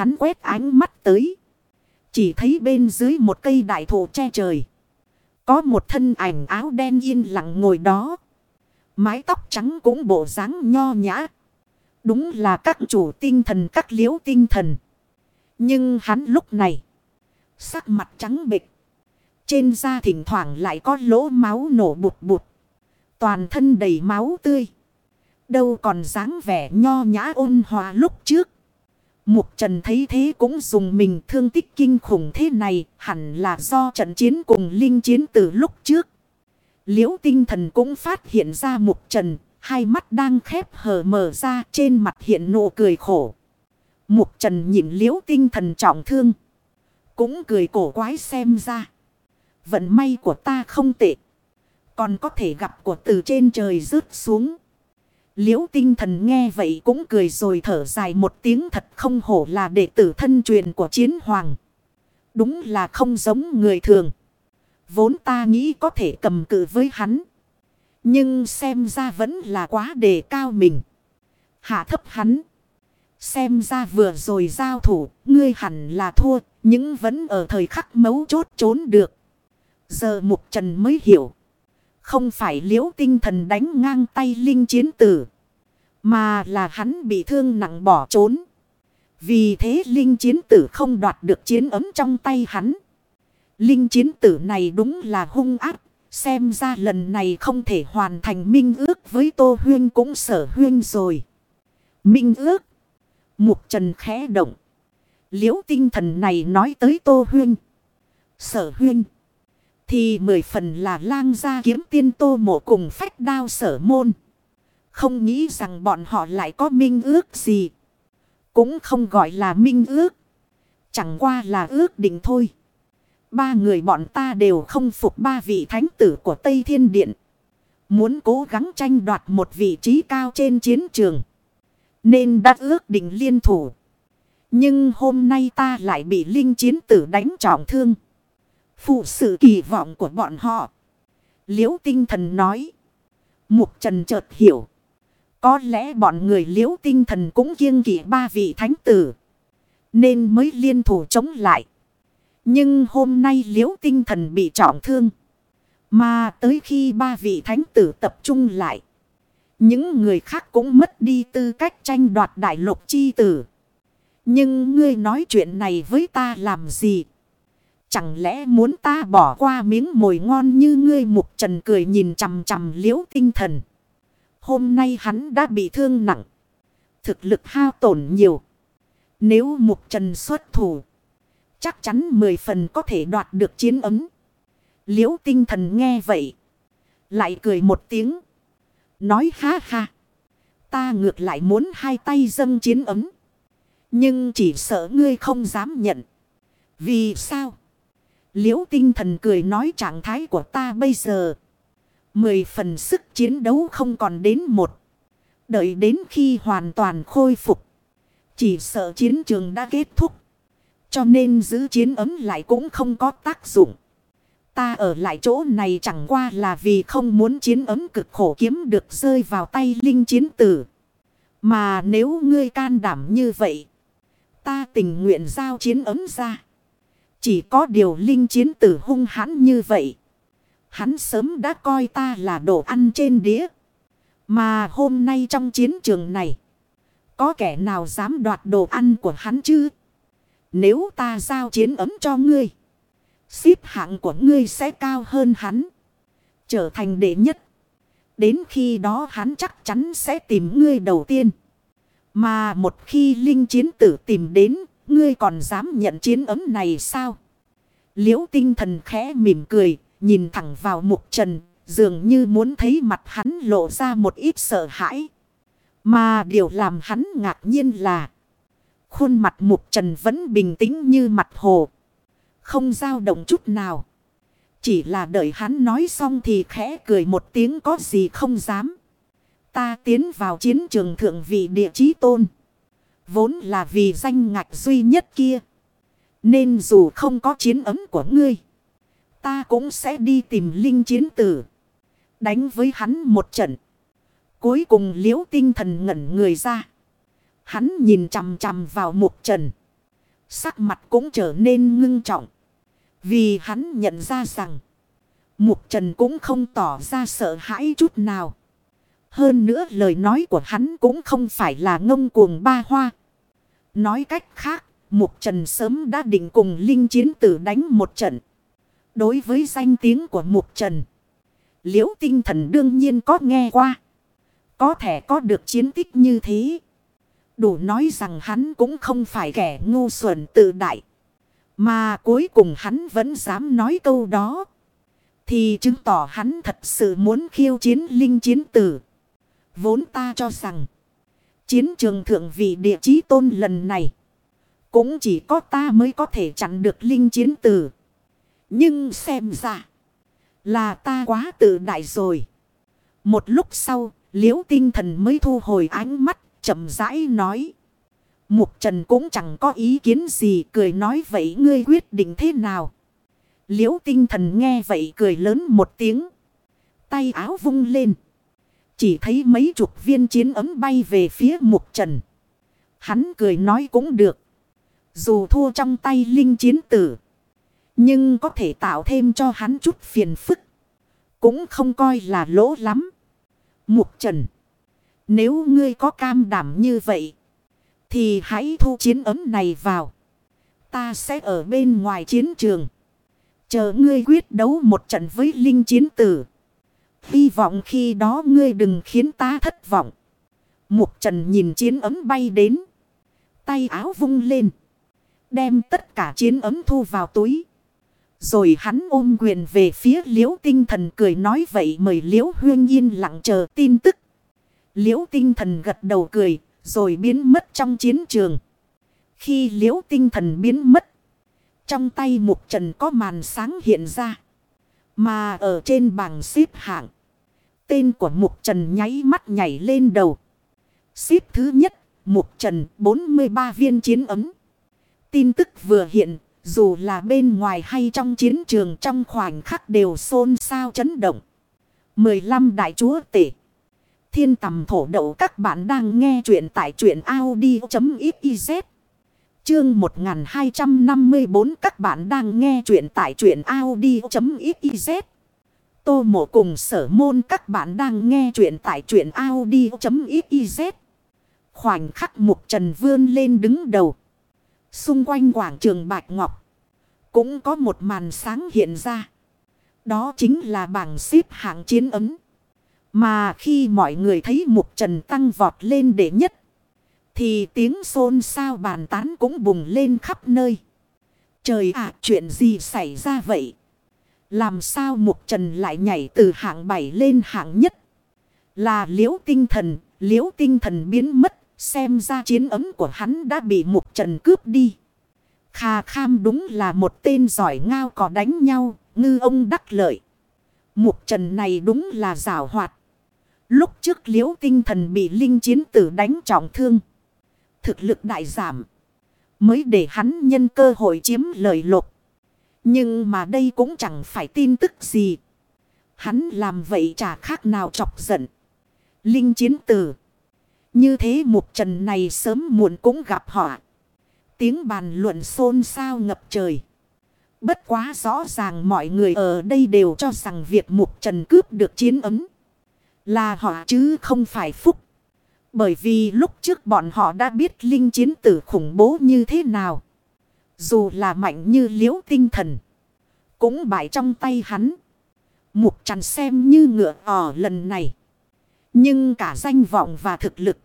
hắn quét ánh mắt tới. Chỉ thấy bên dưới một cây đại thụ che trời. Có một thân ảnh áo đen yên lặng ngồi đó. Mái tóc trắng cũng bộ dáng nho nhã. Đúng là các chủ tinh thần, các liễu tinh thần. Nhưng hắn lúc này. Sắc mặt trắng bịch. Trên da thỉnh thoảng lại có lỗ máu nổ bụt bụt. Toàn thân đầy máu tươi. Đâu còn dáng vẻ nho nhã ôn hòa lúc trước. Mục Trần thấy thế cũng dùng mình thương tích kinh khủng thế này hẳn là do trận chiến cùng linh chiến từ lúc trước. Liễu tinh thần cũng phát hiện ra Mục Trần, hai mắt đang khép hờ mở ra trên mặt hiện nụ cười khổ. Mục Trần nhìn liễu tinh thần trọng thương. Cũng cười cổ quái xem ra. Vận may của ta không tệ. Còn có thể gặp của từ trên trời rớt xuống. Liễu tinh thần nghe vậy cũng cười rồi thở dài một tiếng thật không hổ là đệ tử thân truyền của chiến hoàng. Đúng là không giống người thường. Vốn ta nghĩ có thể cầm cự với hắn. Nhưng xem ra vẫn là quá đề cao mình. Hạ thấp hắn. Xem ra vừa rồi giao thủ, ngươi hẳn là thua, nhưng vẫn ở thời khắc mấu chốt trốn được. Giờ mục trần mới hiểu. Không phải liễu tinh thần đánh ngang tay linh chiến tử. Mà là hắn bị thương nặng bỏ trốn. Vì thế linh chiến tử không đoạt được chiến ấm trong tay hắn. Linh chiến tử này đúng là hung ác. Xem ra lần này không thể hoàn thành minh ước với Tô Huyên cũng sở huyên rồi. Minh ước. Mục trần khẽ động. Liễu tinh thần này nói tới Tô Huyên. Sở huyên. Thì mười phần là lang gia kiếm tiên tô mộ cùng phách đao sở môn. Không nghĩ rằng bọn họ lại có minh ước gì. Cũng không gọi là minh ước. Chẳng qua là ước định thôi. Ba người bọn ta đều không phục ba vị thánh tử của Tây Thiên Điện. Muốn cố gắng tranh đoạt một vị trí cao trên chiến trường. Nên đã ước định liên thủ. Nhưng hôm nay ta lại bị linh chiến tử đánh trọng thương. Phụ sự kỳ vọng của bọn họ. Liễu tinh thần nói. Mục trần chợt hiểu. Có lẽ bọn người liễu tinh thần cũng kiêng kỵ ba vị thánh tử. Nên mới liên thủ chống lại. Nhưng hôm nay liễu tinh thần bị trọng thương. Mà tới khi ba vị thánh tử tập trung lại. Những người khác cũng mất đi tư cách tranh đoạt đại lục chi tử. Nhưng ngươi nói chuyện này với ta làm gì? Chẳng lẽ muốn ta bỏ qua miếng mồi ngon như ngươi mục trần cười nhìn chằm chằm liễu tinh thần. Hôm nay hắn đã bị thương nặng. Thực lực hao tổn nhiều. Nếu mục trần xuất thủ. Chắc chắn mười phần có thể đoạt được chiến ấm. Liễu tinh thần nghe vậy. Lại cười một tiếng. Nói ha ha. Ta ngược lại muốn hai tay dâng chiến ấm. Nhưng chỉ sợ ngươi không dám nhận. Vì sao? Liễu tinh thần cười nói trạng thái của ta bây giờ. Mười phần sức chiến đấu không còn đến một. Đợi đến khi hoàn toàn khôi phục. Chỉ sợ chiến trường đã kết thúc. Cho nên giữ chiến ấm lại cũng không có tác dụng. Ta ở lại chỗ này chẳng qua là vì không muốn chiến ấm cực khổ kiếm được rơi vào tay linh chiến tử. Mà nếu ngươi can đảm như vậy. Ta tình nguyện giao chiến ấm ra. Chỉ có điều linh chiến tử hung hãn như vậy. Hắn sớm đã coi ta là đồ ăn trên đĩa. Mà hôm nay trong chiến trường này. Có kẻ nào dám đoạt đồ ăn của hắn chứ? Nếu ta giao chiến ấm cho ngươi. Xếp hạng của ngươi sẽ cao hơn hắn. Trở thành đệ nhất. Đến khi đó hắn chắc chắn sẽ tìm ngươi đầu tiên. Mà một khi linh chiến tử tìm đến Ngươi còn dám nhận chiến ấm này sao? Liễu tinh thần khẽ mỉm cười, nhìn thẳng vào mục trần, dường như muốn thấy mặt hắn lộ ra một ít sợ hãi. Mà điều làm hắn ngạc nhiên là khuôn mặt mục trần vẫn bình tĩnh như mặt hồ. Không dao động chút nào. Chỉ là đợi hắn nói xong thì khẽ cười một tiếng có gì không dám. Ta tiến vào chiến trường thượng vị địa chí tôn. Vốn là vì danh ngạch duy nhất kia. Nên dù không có chiến ấm của ngươi. Ta cũng sẽ đi tìm linh chiến tử. Đánh với hắn một trận. Cuối cùng liễu tinh thần ngẩn người ra. Hắn nhìn chằm chằm vào mục trần. Sắc mặt cũng trở nên ngưng trọng. Vì hắn nhận ra rằng. Mục Trần cũng không tỏ ra sợ hãi chút nào. Hơn nữa lời nói của hắn cũng không phải là ngông cuồng ba hoa. Nói cách khác, Mục Trần sớm đã định cùng Linh Chiến Tử đánh một trận. Đối với danh tiếng của Mục Trần, Liễu Tinh Thần đương nhiên có nghe qua. Có thể có được chiến tích như thế. Đủ nói rằng hắn cũng không phải kẻ ngu xuẩn tự đại. Mà cuối cùng hắn vẫn dám nói câu đó. Thì chứng tỏ hắn thật sự muốn khiêu chiến linh chiến tử. Vốn ta cho rằng. Chiến trường thượng vị địa chí tôn lần này. Cũng chỉ có ta mới có thể chặn được linh chiến tử. Nhưng xem ra. Là ta quá tự đại rồi. Một lúc sau. Liễu tinh thần mới thu hồi ánh mắt. chậm rãi nói. Mục Trần cũng chẳng có ý kiến gì, cười nói vậy ngươi quyết định thế nào. Liễu tinh thần nghe vậy cười lớn một tiếng. Tay áo vung lên. Chỉ thấy mấy chục viên chiến ấm bay về phía mục trần. Hắn cười nói cũng được. Dù thua trong tay linh chiến tử. Nhưng có thể tạo thêm cho hắn chút phiền phức. Cũng không coi là lỗ lắm. Mục trần. Nếu ngươi có cam đảm như vậy. Thì hãy thu chiến ấm này vào. Ta sẽ ở bên ngoài chiến trường. Chờ ngươi quyết đấu một trận với linh chiến tử. Hy vọng khi đó ngươi đừng khiến ta thất vọng. Mục trần nhìn chiến ấm bay đến. Tay áo vung lên. Đem tất cả chiến ấm thu vào túi. Rồi hắn ôm quyền về phía liễu tinh thần cười nói vậy mời liễu huyên yên lặng chờ tin tức. Liễu tinh thần gật đầu cười, rồi biến mất trong chiến trường. Khi liễu tinh thần biến mất. Trong tay mục trần có màn sáng hiện ra. Mà ở trên bảng xếp hạng. Tên của mục trần nháy mắt nhảy lên đầu. Xếp thứ nhất, mục trần 43 viên chiến ấm. Tin tức vừa hiện, dù là bên ngoài hay trong chiến trường trong khoảnh khắc đều xôn xao chấn động. 15 đại chúa tể. Thiên tầm thổ đậu các bạn đang nghe chuyện tại truyện Audi.xyz. Chương 1254 các bạn đang nghe chuyện tại truyện Audi.xyz. Tô mộ cùng sở môn, các bạn đang nghe chuyện tại truyện Audi.xyz. Khoảnh khắc mục trần vươn lên đứng đầu. Xung quanh quảng trường Bạch Ngọc. Cũng có một màn sáng hiện ra. Đó chính là bảng xếp hạng chiến ấm. Mà khi mọi người thấy mục trần tăng vọt lên để nhất. Thì tiếng xôn xao bàn tán cũng bùng lên khắp nơi. Trời ạ chuyện gì xảy ra vậy? Làm sao mục trần lại nhảy từ hạng 7 lên hạng nhất? Là liễu tinh thần, liễu tinh thần biến mất, xem ra chiến ấm của hắn đã bị mục trần cướp đi. Khà kham đúng là một tên giỏi ngao có đánh nhau, ngư ông đắc lợi. Mục trần này đúng là rào hoạt. Lúc trước liễu tinh thần bị linh chiến tử đánh trọng thương. Thực lực đại giảm. Mới để hắn nhân cơ hội chiếm lợi lộc. Nhưng mà đây cũng chẳng phải tin tức gì. Hắn làm vậy chả khác nào chọc giận. Linh chiến tử. Như thế mục trần này sớm muộn cũng gặp họ. Tiếng bàn luận xôn xao ngập trời. Bất quá rõ ràng mọi người ở đây đều cho rằng việc mục trần cướp được chiến ấm. Là họ chứ không phải phúc. Bởi vì lúc trước bọn họ đã biết linh chiến tử khủng bố như thế nào. Dù là mạnh như liễu tinh thần. Cũng bại trong tay hắn. Mục trần xem như ngựa ỏ lần này. Nhưng cả danh vọng và thực lực.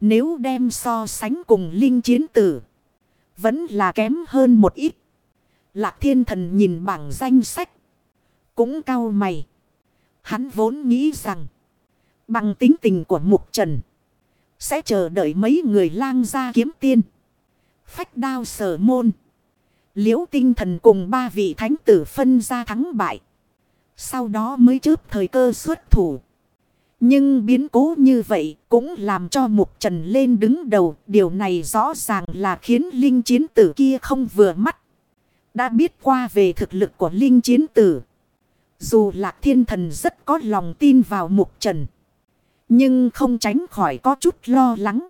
Nếu đem so sánh cùng linh chiến tử. Vẫn là kém hơn một ít. Lạc thiên thần nhìn bảng danh sách. Cũng cao mày. Hắn vốn nghĩ rằng. Bằng tính tình của mục trần. Sẽ chờ đợi mấy người lang ra kiếm tiên. Phách đao sở môn. Liễu tinh thần cùng ba vị thánh tử phân ra thắng bại. Sau đó mới chớp thời cơ xuất thủ. Nhưng biến cố như vậy cũng làm cho mục trần lên đứng đầu. Điều này rõ ràng là khiến linh chiến tử kia không vừa mắt. Đã biết qua về thực lực của linh chiến tử. Dù lạc thiên thần rất có lòng tin vào mục trần. Nhưng không tránh khỏi có chút lo lắng.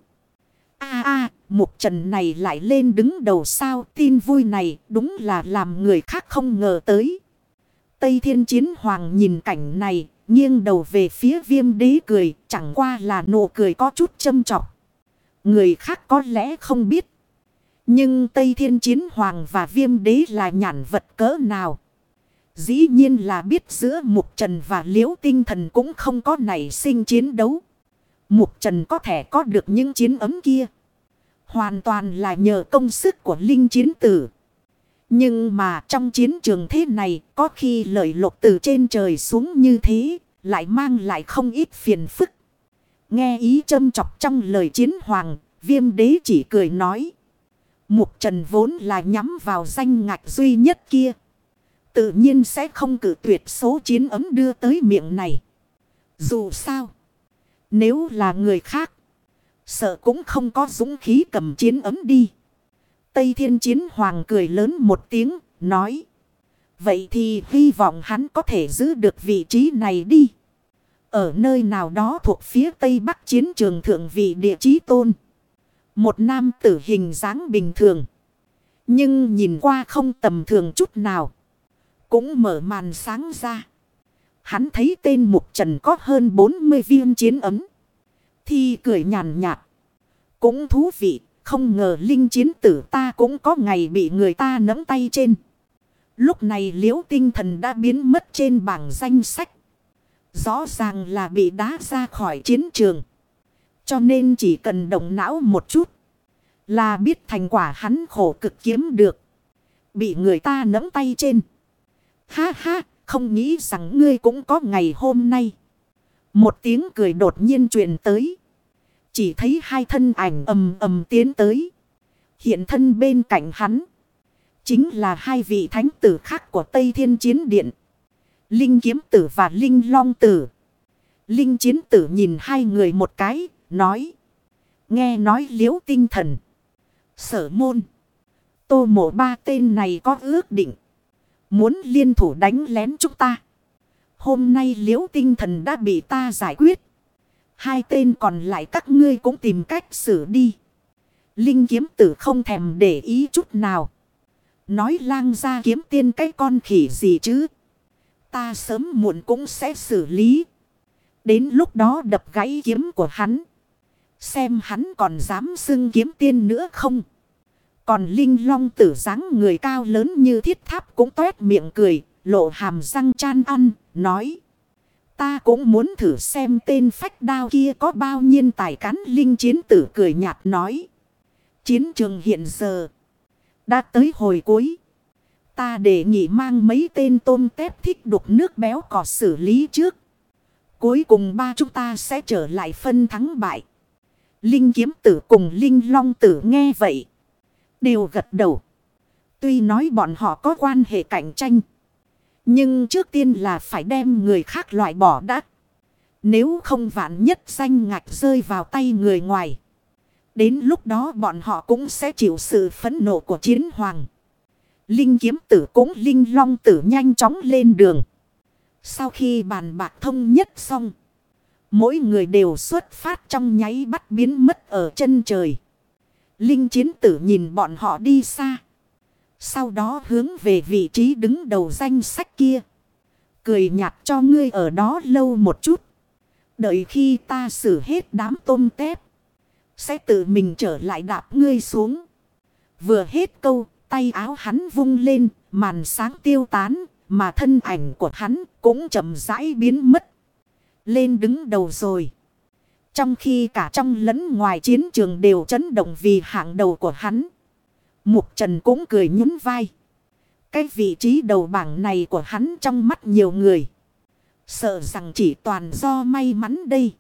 a a một trần này lại lên đứng đầu sao tin vui này đúng là làm người khác không ngờ tới. Tây Thiên Chiến Hoàng nhìn cảnh này, nghiêng đầu về phía viêm đế cười, chẳng qua là nụ cười có chút châm trọc. Người khác có lẽ không biết. Nhưng Tây Thiên Chiến Hoàng và viêm đế là nhản vật cỡ nào. Dĩ nhiên là biết giữa Mục Trần và Liễu Tinh Thần cũng không có nảy sinh chiến đấu. Mục Trần có thể có được những chiến ấm kia. Hoàn toàn là nhờ công sức của Linh Chiến Tử. Nhưng mà trong chiến trường thế này có khi lợi lộc từ trên trời xuống như thế lại mang lại không ít phiền phức. Nghe ý châm chọc trong lời chiến hoàng, viêm đế chỉ cười nói. Mục trần vốn là nhắm vào danh ngạch duy nhất kia. Tự nhiên sẽ không cử tuyệt số chiến ấm đưa tới miệng này. Dù sao. Nếu là người khác. Sợ cũng không có dũng khí cầm chiến ấm đi. Tây thiên chiến hoàng cười lớn một tiếng. Nói. Vậy thì hy vọng hắn có thể giữ được vị trí này đi. Ở nơi nào đó thuộc phía tây bắc chiến trường thượng vị địa chí tôn. Một nam tử hình dáng bình thường. Nhưng nhìn qua không tầm thường chút nào. Cũng mở màn sáng ra. Hắn thấy tên Mục Trần có hơn 40 viên chiến ấm. Thì cười nhàn nhạt. Cũng thú vị. Không ngờ linh chiến tử ta cũng có ngày bị người ta nắm tay trên. Lúc này liễu tinh thần đã biến mất trên bảng danh sách. Rõ ràng là bị đá ra khỏi chiến trường. Cho nên chỉ cần động não một chút. Là biết thành quả hắn khổ cực kiếm được. Bị người ta nắm tay trên. Ha ha, không nghĩ rằng ngươi cũng có ngày hôm nay. Một tiếng cười đột nhiên truyền tới. Chỉ thấy hai thân ảnh ầm ầm tiến tới. Hiện thân bên cạnh hắn. Chính là hai vị thánh tử khác của Tây Thiên Chiến Điện. Linh Kiếm Tử và Linh Long Tử. Linh Chiến Tử nhìn hai người một cái, nói. Nghe nói liễu tinh thần. Sở môn. Tô mộ ba tên này có ước định. Muốn liên thủ đánh lén chúng ta. Hôm nay liễu tinh thần đã bị ta giải quyết. Hai tên còn lại các ngươi cũng tìm cách xử đi. Linh kiếm tử không thèm để ý chút nào. Nói lang ra kiếm tiên cái con khỉ gì chứ. Ta sớm muộn cũng sẽ xử lý. Đến lúc đó đập gãy kiếm của hắn. Xem hắn còn dám xưng kiếm tiên nữa không. Còn Linh Long tử dáng người cao lớn như thiết tháp cũng toét miệng cười, lộ hàm răng chan ăn, nói. Ta cũng muốn thử xem tên phách đao kia có bao nhiêu tài cán Linh chiến tử cười nhạt nói. Chiến trường hiện giờ đã tới hồi cuối. Ta để nghị mang mấy tên tôm tép thích đục nước béo cỏ xử lý trước. Cuối cùng ba chúng ta sẽ trở lại phân thắng bại. Linh kiếm tử cùng Linh long tử nghe vậy. Đều gật đầu. Tuy nói bọn họ có quan hệ cạnh tranh. Nhưng trước tiên là phải đem người khác loại bỏ đã. Nếu không vạn nhất danh ngạch rơi vào tay người ngoài. Đến lúc đó bọn họ cũng sẽ chịu sự phẫn nộ của chiến hoàng. Linh kiếm tử cũng linh long tử nhanh chóng lên đường. Sau khi bàn bạc thông nhất xong. Mỗi người đều xuất phát trong nháy bắt biến mất ở chân trời. Linh chiến tử nhìn bọn họ đi xa. Sau đó hướng về vị trí đứng đầu danh sách kia. Cười nhạt cho ngươi ở đó lâu một chút. Đợi khi ta xử hết đám tôm tép. Sẽ tự mình trở lại đạp ngươi xuống. Vừa hết câu, tay áo hắn vung lên, màn sáng tiêu tán, mà thân ảnh của hắn cũng chậm rãi biến mất. Lên đứng đầu rồi. Trong khi cả trong lẫn ngoài chiến trường đều chấn động vì hạng đầu của hắn. Mục Trần cũng cười nhún vai. Cái vị trí đầu bảng này của hắn trong mắt nhiều người. Sợ rằng chỉ toàn do may mắn đây.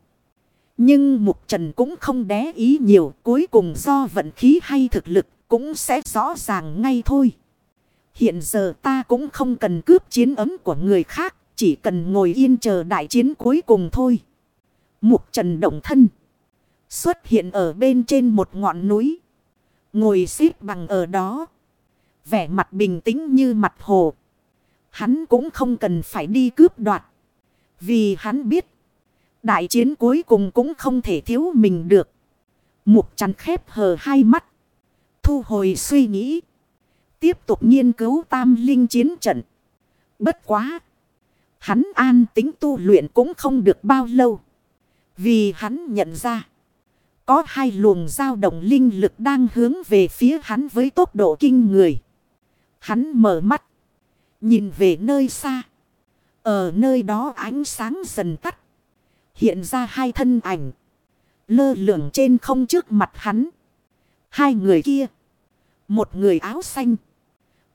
Nhưng Mục Trần cũng không đé ý nhiều. Cuối cùng do vận khí hay thực lực cũng sẽ rõ ràng ngay thôi. Hiện giờ ta cũng không cần cướp chiến ấm của người khác. Chỉ cần ngồi yên chờ đại chiến cuối cùng thôi. Mục trần động thân. Xuất hiện ở bên trên một ngọn núi. Ngồi xếp bằng ở đó. Vẻ mặt bình tĩnh như mặt hồ. Hắn cũng không cần phải đi cướp đoạt. Vì hắn biết. Đại chiến cuối cùng cũng không thể thiếu mình được. Mục trần khép hờ hai mắt. Thu hồi suy nghĩ. tiếp tục nghiên cứu tam linh chiến trận. Bất quá. Hắn an tính tu luyện cũng không được bao lâu. Vì hắn nhận ra. Có hai luồng dao động linh lực đang hướng về phía hắn với tốc độ kinh người. Hắn mở mắt. Nhìn về nơi xa. Ở nơi đó ánh sáng dần tắt. Hiện ra hai thân ảnh. Lơ lửng trên không trước mặt hắn. Hai người kia. Một người áo xanh.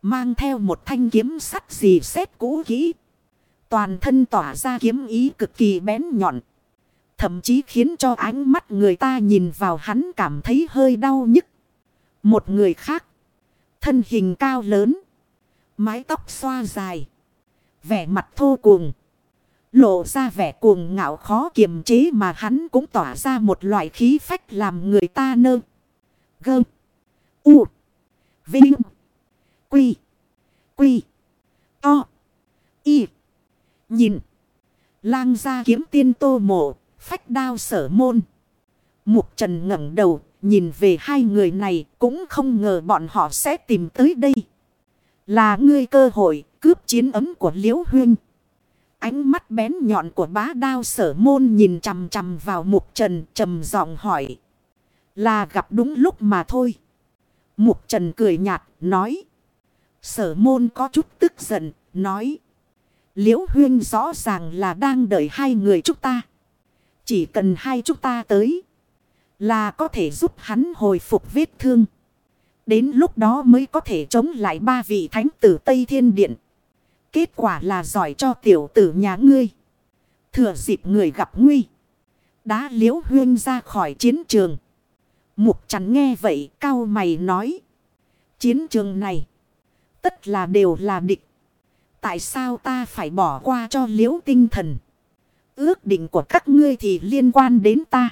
Mang theo một thanh kiếm sắt gì xét cũ kỹ. Toàn thân tỏa ra kiếm ý cực kỳ bén nhọn. Thậm chí khiến cho ánh mắt người ta nhìn vào hắn cảm thấy hơi đau nhức. Một người khác. Thân hình cao lớn. Mái tóc xoa dài. Vẻ mặt thô cuồng. Lộ ra vẻ cuồng ngạo khó kiềm chế mà hắn cũng tỏa ra một loại khí phách làm người ta nơ. Gơ. U. Vinh. Quy. Quy. To. Y. Nhìn. Lang ra kiếm tiên tô mộ. Phách đao sở môn. Mục trần ngẩng đầu. Nhìn về hai người này, cũng không ngờ bọn họ sẽ tìm tới đây. Là ngươi cơ hội, cướp chiến ấm của Liễu Huyên. Ánh mắt bén nhọn của bá đao sở môn nhìn chằm chằm vào mục trần, trầm giọng hỏi. Là gặp đúng lúc mà thôi. Mục trần cười nhạt, nói. Sở môn có chút tức giận, nói. Liễu huyên rõ ràng là đang đợi hai người chúng ta. Chỉ cần hai chúng ta tới. Là có thể giúp hắn hồi phục vết thương. Đến lúc đó mới có thể chống lại ba vị thánh tử Tây Thiên Điện. Kết quả là giỏi cho tiểu tử nhà ngươi. Thừa dịp người gặp nguy. Đá liễu huyên ra khỏi chiến trường. Mục chắn nghe vậy, cao mày nói. Chiến trường này. Tất là đều là địch. Tại sao ta phải bỏ qua cho liễu tinh thần? Ước định của các ngươi thì liên quan đến ta.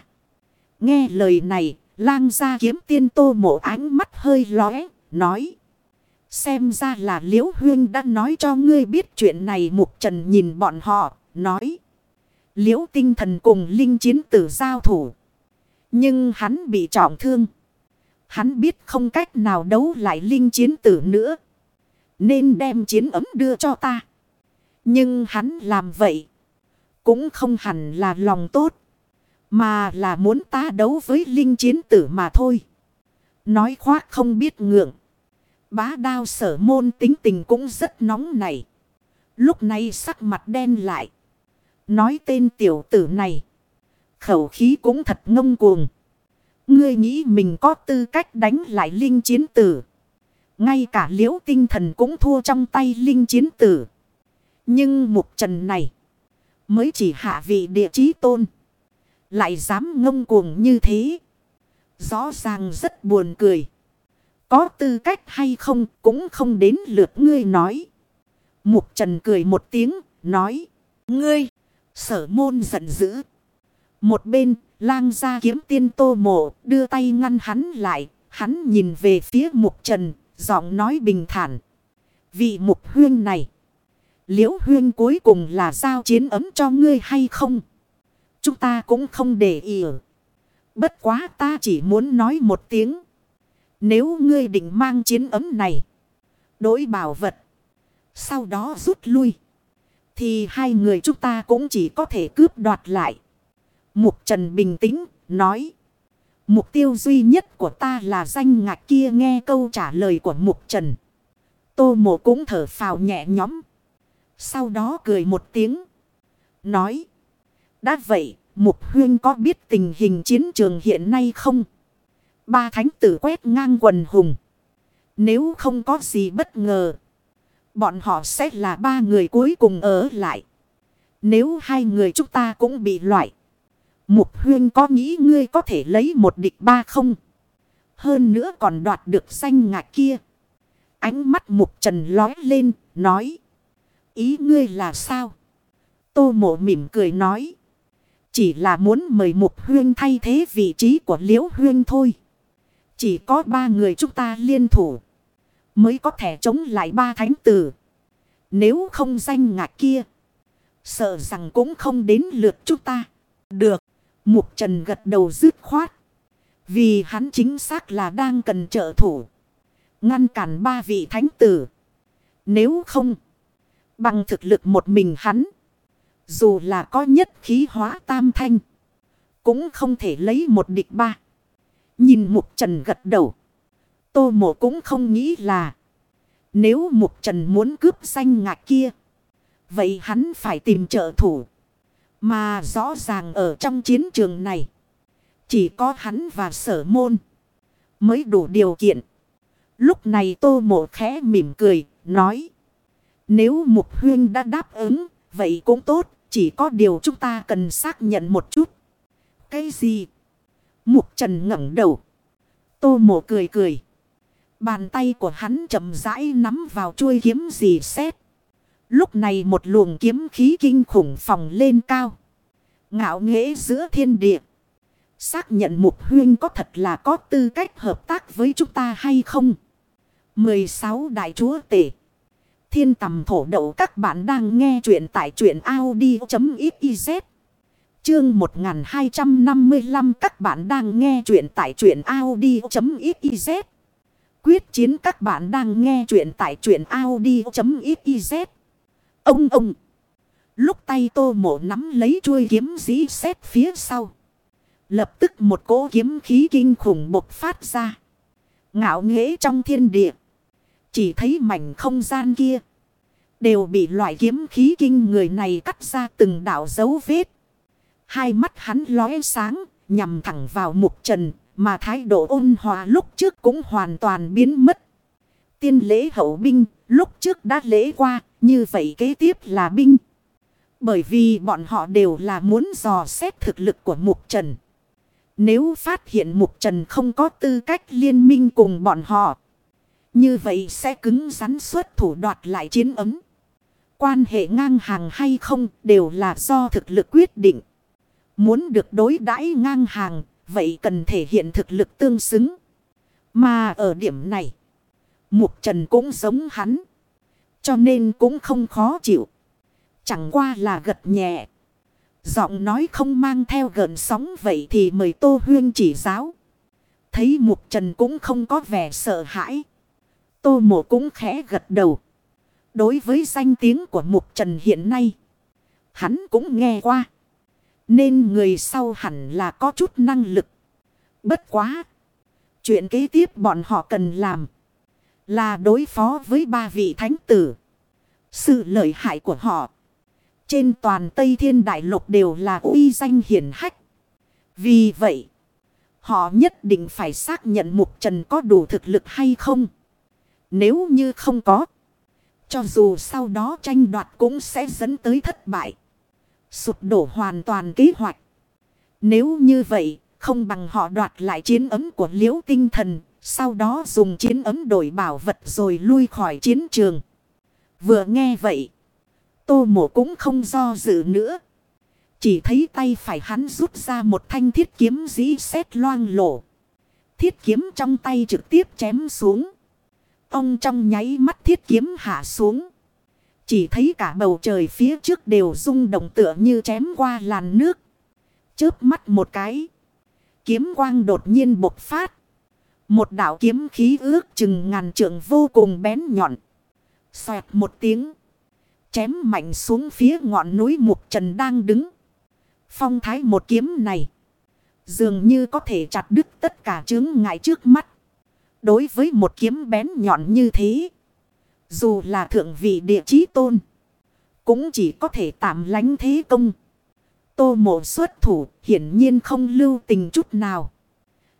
Nghe lời này, lang gia kiếm tiên tô mộ ánh mắt hơi lóe, nói. Xem ra là Liễu Huyên đã nói cho ngươi biết chuyện này Mục Trần nhìn bọn họ, nói. Liễu tinh thần cùng linh chiến tử giao thủ. Nhưng hắn bị trọng thương. Hắn biết không cách nào đấu lại linh chiến tử nữa. Nên đem chiến ấm đưa cho ta. Nhưng hắn làm vậy. Cũng không hẳn là lòng tốt. Mà là muốn ta đấu với linh chiến tử mà thôi. Nói khoác không biết ngượng. Bá đao sở môn tính tình cũng rất nóng này. Lúc này sắc mặt đen lại. Nói tên tiểu tử này. Khẩu khí cũng thật ngông cuồng. Ngươi nghĩ mình có tư cách đánh lại linh chiến tử. Ngay cả liễu tinh thần cũng thua trong tay linh chiến tử. Nhưng mục trần này. Mới chỉ hạ vị địa chí tôn. Lại dám ngông cuồng như thế. Rõ ràng rất buồn cười. Có tư cách hay không cũng không đến lượt ngươi nói. Mục Trần cười một tiếng, nói. Ngươi, sở môn giận dữ. Một bên, lang ra kiếm tiên tô mộ, đưa tay ngăn hắn lại. Hắn nhìn về phía mục Trần, giọng nói bình thản. Vị mục huyên này. Liễu huyên cuối cùng là giao chiến ấm cho ngươi hay không? Chúng ta cũng không để ý. Bất quá ta chỉ muốn nói một tiếng. Nếu ngươi định mang chiến ấm này. Đối bảo vật. Sau đó rút lui. Thì hai người chúng ta cũng chỉ có thể cướp đoạt lại. Mục Trần bình tĩnh, nói. Mục tiêu duy nhất của ta là danh ngạc kia nghe câu trả lời của Mục Trần. Tô mộ cũng thở phào nhẹ nhõm. Sau đó cười một tiếng. Nói. Đã vậy, Mục Huyên có biết tình hình chiến trường hiện nay không? Ba thánh tử quét ngang quần hùng. Nếu không có gì bất ngờ. Bọn họ sẽ là ba người cuối cùng ở lại. Nếu hai người chúng ta cũng bị loại. Mục huyên có nghĩ ngươi có thể lấy một địch ba không? Hơn nữa còn đoạt được xanh ngạc kia. Ánh mắt mục trần lói lên, nói. Ý ngươi là sao? Tô mộ mỉm cười nói. Chỉ là muốn mời mục huyên thay thế vị trí của liễu huyên thôi. Chỉ có ba người chúng ta liên thủ. Mới có thể chống lại ba thánh tử. Nếu không danh ngạc kia. Sợ rằng cũng không đến lượt chúng ta. Được. Mục Trần gật đầu dứt khoát. Vì hắn chính xác là đang cần trợ thủ. Ngăn cản ba vị thánh tử. Nếu không. Bằng thực lực một mình hắn. Dù là có nhất khí hóa tam thanh. Cũng không thể lấy một địch ba. Nhìn mục trần gật đầu. Tô mộ cũng không nghĩ là. Nếu mục trần muốn cướp xanh ngạc kia. Vậy hắn phải tìm trợ thủ. Mà rõ ràng ở trong chiến trường này. Chỉ có hắn và sở môn. Mới đủ điều kiện. Lúc này tô mộ khẽ mỉm cười. Nói. Nếu mục huyên đã đáp ứng. Vậy cũng tốt. Chỉ có điều chúng ta cần xác nhận một chút. Cái gì? Mục trần ngẩng đầu. Tô mộ cười cười. Bàn tay của hắn chậm rãi nắm vào chuôi kiếm gì xét. Lúc này một luồng kiếm khí kinh khủng phòng lên cao. Ngạo nghễ giữa thiên địa. Xác nhận mục huyên có thật là có tư cách hợp tác với chúng ta hay không? 16 Đại Chúa Tể Thiên tầm thổ đậu các bạn đang nghe chuyện tại chuyện Audi.xyz Chương 1255 các bạn đang nghe chuyện tại chuyện Audi.xyz Quyết chiến các bạn đang nghe chuyện tại chuyện Audi.xyz Ông ông Lúc tay tô mổ nắm lấy chuôi kiếm dĩ xét phía sau. Lập tức một cỗ kiếm khí kinh khủng bộc phát ra. Ngạo nghễ trong thiên địa. Chỉ thấy mảnh không gian kia. Đều bị loại kiếm khí kinh người này cắt ra từng đảo dấu vết. Hai mắt hắn lóe sáng, nhằm thẳng vào mục trần, mà thái độ ôn hòa lúc trước cũng hoàn toàn biến mất. Tiên lễ hậu binh, lúc trước đã lễ qua, như vậy kế tiếp là binh. Bởi vì bọn họ đều là muốn dò xét thực lực của Mục Trần. Nếu phát hiện Mục Trần không có tư cách liên minh cùng bọn họ. Như vậy sẽ cứng rắn xuất thủ đoạt lại chiến ấm. Quan hệ ngang hàng hay không đều là do thực lực quyết định. Muốn được đối đãi ngang hàng, vậy cần thể hiện thực lực tương xứng. Mà ở điểm này, Mục Trần cũng giống hắn. Cho nên cũng không khó chịu. Chẳng qua là gật nhẹ. Giọng nói không mang theo gần sóng vậy thì mời Tô Huyên chỉ giáo. Thấy Mục Trần cũng không có vẻ sợ hãi. Tô Mộ cũng khẽ gật đầu. Đối với danh tiếng của Mục Trần hiện nay. Hắn cũng nghe qua. Nên người sau hẳn là có chút năng lực. Bất quá. Chuyện kế tiếp bọn họ cần làm. Là đối phó với ba vị thánh tử. Sự lợi hại của họ. Trên toàn Tây Thiên Đại Lục đều là uy danh hiển hách. Vì vậy, họ nhất định phải xác nhận Mục Trần có đủ thực lực hay không. Nếu như không có, cho dù sau đó tranh đoạt cũng sẽ dẫn tới thất bại. Sụp đổ hoàn toàn kế hoạch. Nếu như vậy, không bằng họ đoạt lại chiến ấm của liễu tinh thần, sau đó dùng chiến ấm đổi bảo vật rồi lui khỏi chiến trường. Vừa nghe vậy. Tô mộ cũng không do dự nữa. Chỉ thấy tay phải hắn rút ra một thanh thiết kiếm dĩ xét loang lổ. Thiết kiếm trong tay trực tiếp chém xuống. Ông trong nháy mắt thiết kiếm hạ xuống. Chỉ thấy cả bầu trời phía trước đều rung động tựa như chém qua làn nước. Chớp mắt một cái. Kiếm quang đột nhiên bộc phát. Một đảo kiếm khí ước chừng ngàn trượng vô cùng bén nhọn. Xoẹt một tiếng. Chém mạnh xuống phía ngọn núi Mục Trần đang đứng. Phong thái một kiếm này. Dường như có thể chặt đứt tất cả chướng ngại trước mắt. Đối với một kiếm bén nhọn như thế. Dù là thượng vị địa chí tôn. Cũng chỉ có thể tạm lánh thế công. Tô mộ xuất thủ hiển nhiên không lưu tình chút nào.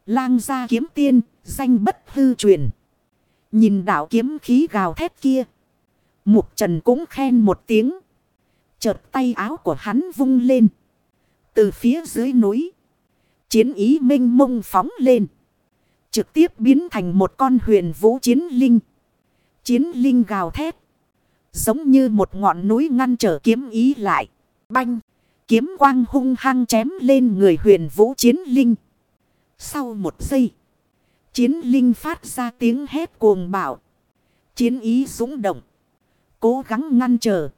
Lang gia kiếm tiên, danh bất hư truyền. Nhìn đảo kiếm khí gào thét kia. Mục trần cũng khen một tiếng. Chợt tay áo của hắn vung lên. Từ phía dưới núi. Chiến ý minh mông phóng lên. Trực tiếp biến thành một con huyền vũ chiến linh. Chiến linh gào thét. Giống như một ngọn núi ngăn trở kiếm ý lại. Banh. Kiếm quang hung hăng chém lên người huyền vũ chiến linh. Sau một giây. Chiến linh phát ra tiếng hét cuồng bạo. Chiến ý súng động cố gắng ngăn trở.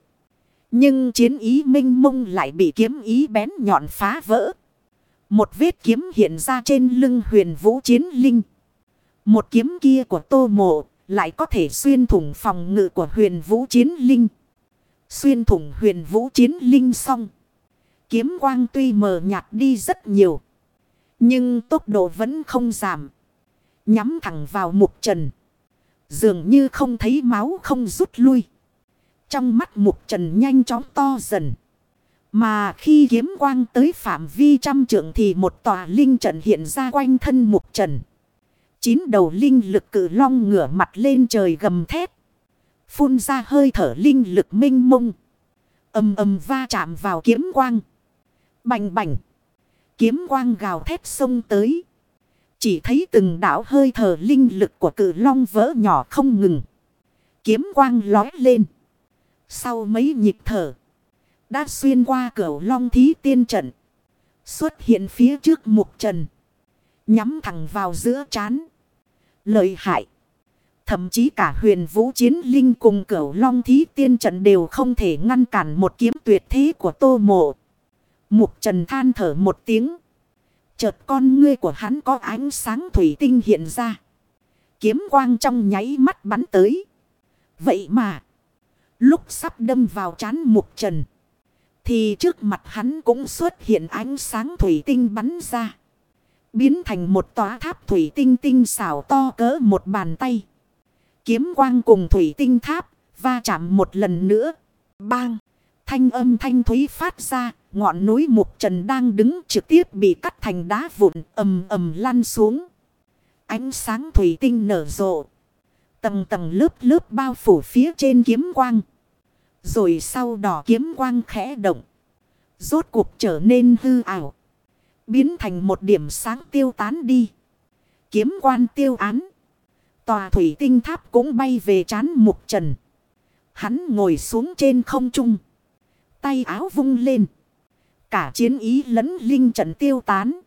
Nhưng chiến ý minh mông lại bị kiếm ý bén nhọn phá vỡ. Một vết kiếm hiện ra trên lưng huyền vũ chiến linh. Một kiếm kia của tô mộ lại có thể xuyên thủng phòng ngự của huyền vũ chiến linh. Xuyên thủng huyền vũ chiến linh xong. Kiếm quang tuy mờ nhạt đi rất nhiều. Nhưng tốc độ vẫn không giảm. Nhắm thẳng vào mục trần. Dường như không thấy máu không rút lui. Trong mắt mục trần nhanh chóng to dần. Mà khi kiếm quang tới phạm vi trăm trượng thì một tòa linh trận hiện ra quanh thân mục trần. Chín đầu linh lực cử long ngửa mặt lên trời gầm thét. Phun ra hơi thở linh lực minh mông. Âm âm va chạm vào kiếm quang. Bành bành. Kiếm quang gào thét sông tới. Chỉ thấy từng đảo hơi thở linh lực của cử long vỡ nhỏ không ngừng. Kiếm quang lói lên. Sau mấy nhịp thở. Đã xuyên qua cửa long thí tiên trận. Xuất hiện phía trước mục trần. Nhắm thẳng vào giữa chán. Lợi hại. Thậm chí cả huyền vũ chiến linh cùng cửu long thí tiên trận đều không thể ngăn cản một kiếm tuyệt thế của tô mộ. Mục trần than thở một tiếng. Chợt con ngươi của hắn có ánh sáng thủy tinh hiện ra. Kiếm quang trong nháy mắt bắn tới. Vậy mà. Lúc sắp đâm vào chán mục trần. Thì trước mặt hắn cũng xuất hiện ánh sáng thủy tinh bắn ra. Biến thành một tòa tháp thủy tinh tinh xảo to cỡ một bàn tay. Kiếm quang cùng thủy tinh tháp, va chạm một lần nữa. Bang! Thanh âm thanh thúy phát ra, ngọn núi mục trần đang đứng trực tiếp bị cắt thành đá vụn ầm ầm lăn xuống. Ánh sáng thủy tinh nở rộ. Tầng tầng lớp lớp bao phủ phía trên kiếm quang. Rồi sau đỏ kiếm quang khẽ động. Rốt cuộc trở nên hư ảo. Biến thành một điểm sáng tiêu tán đi. Kiếm quan tiêu án. Tòa thủy tinh tháp cũng bay về chán mục trần. Hắn ngồi xuống trên không trung. Tay áo vung lên. Cả chiến ý lẫn linh trận tiêu tán.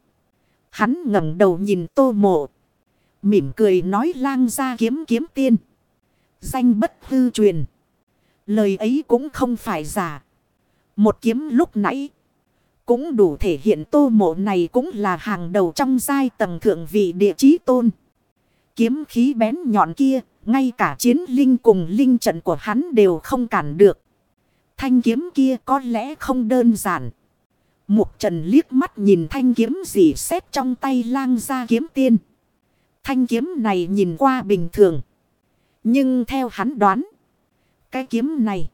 Hắn ngẩng đầu nhìn tô mộ. Mỉm cười nói lang ra kiếm kiếm tiên. Danh bất hư truyền. Lời ấy cũng không phải giả. Một kiếm lúc nãy. Cũng đủ thể hiện tô mộ này cũng là hàng đầu trong giai tầng thượng vị địa chí tôn. Kiếm khí bén nhọn kia, ngay cả chiến linh cùng linh trận của hắn đều không cản được. Thanh kiếm kia có lẽ không đơn giản. Mục trần liếc mắt nhìn thanh kiếm gì xét trong tay lang ra kiếm tiên. Thanh kiếm này nhìn qua bình thường. Nhưng theo hắn đoán. Cái kiếm này.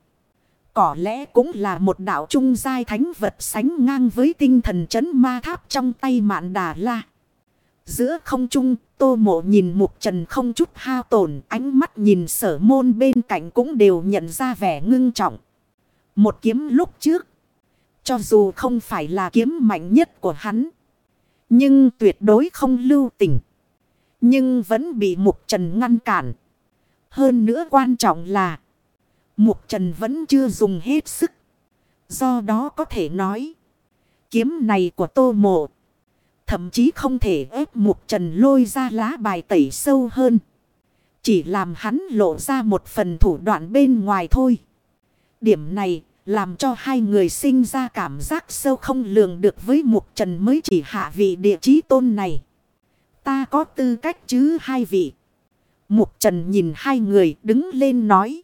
Có lẽ cũng là một đạo trung giai thánh vật sánh ngang với tinh thần chấn ma tháp trong tay mạn đà la. Giữa không trung, tô mộ nhìn mục trần không chút hao tổn, ánh mắt nhìn sở môn bên cạnh cũng đều nhận ra vẻ ngưng trọng. Một kiếm lúc trước, cho dù không phải là kiếm mạnh nhất của hắn, nhưng tuyệt đối không lưu tình. Nhưng vẫn bị mục trần ngăn cản. Hơn nữa quan trọng là, Mục trần vẫn chưa dùng hết sức. Do đó có thể nói. Kiếm này của tô mộ. Thậm chí không thể ép mục trần lôi ra lá bài tẩy sâu hơn. Chỉ làm hắn lộ ra một phần thủ đoạn bên ngoài thôi. Điểm này làm cho hai người sinh ra cảm giác sâu không lường được với mục trần mới chỉ hạ vị địa chí tôn này. Ta có tư cách chứ hai vị. Mục trần nhìn hai người đứng lên nói.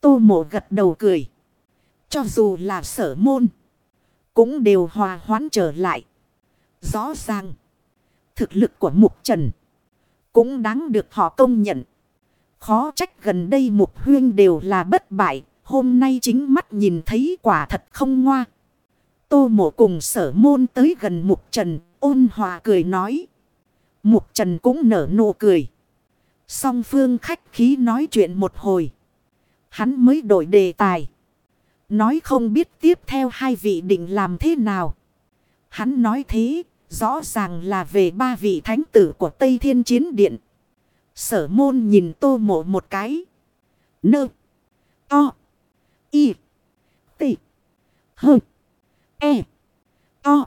Tô mộ gật đầu cười. Cho dù là sở môn. Cũng đều hòa hoãn trở lại. Rõ ràng. Thực lực của mục trần. Cũng đáng được họ công nhận. Khó trách gần đây mục huyên đều là bất bại. Hôm nay chính mắt nhìn thấy quả thật không ngoa. Tô mộ cùng sở môn tới gần mục trần. Ôn hòa cười nói. Mục trần cũng nở nụ cười. Song phương khách khí nói chuyện một hồi. Hắn mới đổi đề tài. Nói không biết tiếp theo hai vị định làm thế nào. Hắn nói thế, rõ ràng là về ba vị thánh tử của Tây Thiên Chiến Điện. Sở môn nhìn tô mộ một cái. Nơ. To. Y. T. H. E. To.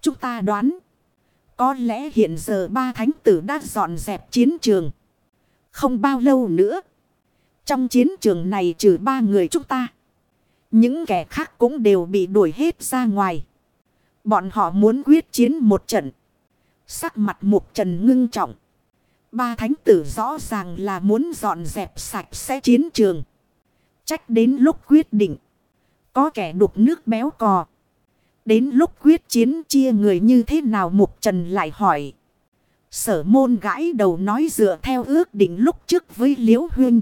Chúng ta đoán. Có lẽ hiện giờ ba thánh tử đã dọn dẹp chiến trường. Không bao lâu nữa. Trong chiến trường này trừ ba người chúng ta. Những kẻ khác cũng đều bị đuổi hết ra ngoài. Bọn họ muốn quyết chiến một trận. Sắc mặt mục trần ngưng trọng. Ba thánh tử rõ ràng là muốn dọn dẹp sạch sẽ chiến trường. Trách đến lúc quyết định. Có kẻ đục nước béo cò. Đến lúc quyết chiến chia người như thế nào Mục Trần lại hỏi. Sở môn gãi đầu nói dựa theo ước định lúc trước với Liễu Huynh.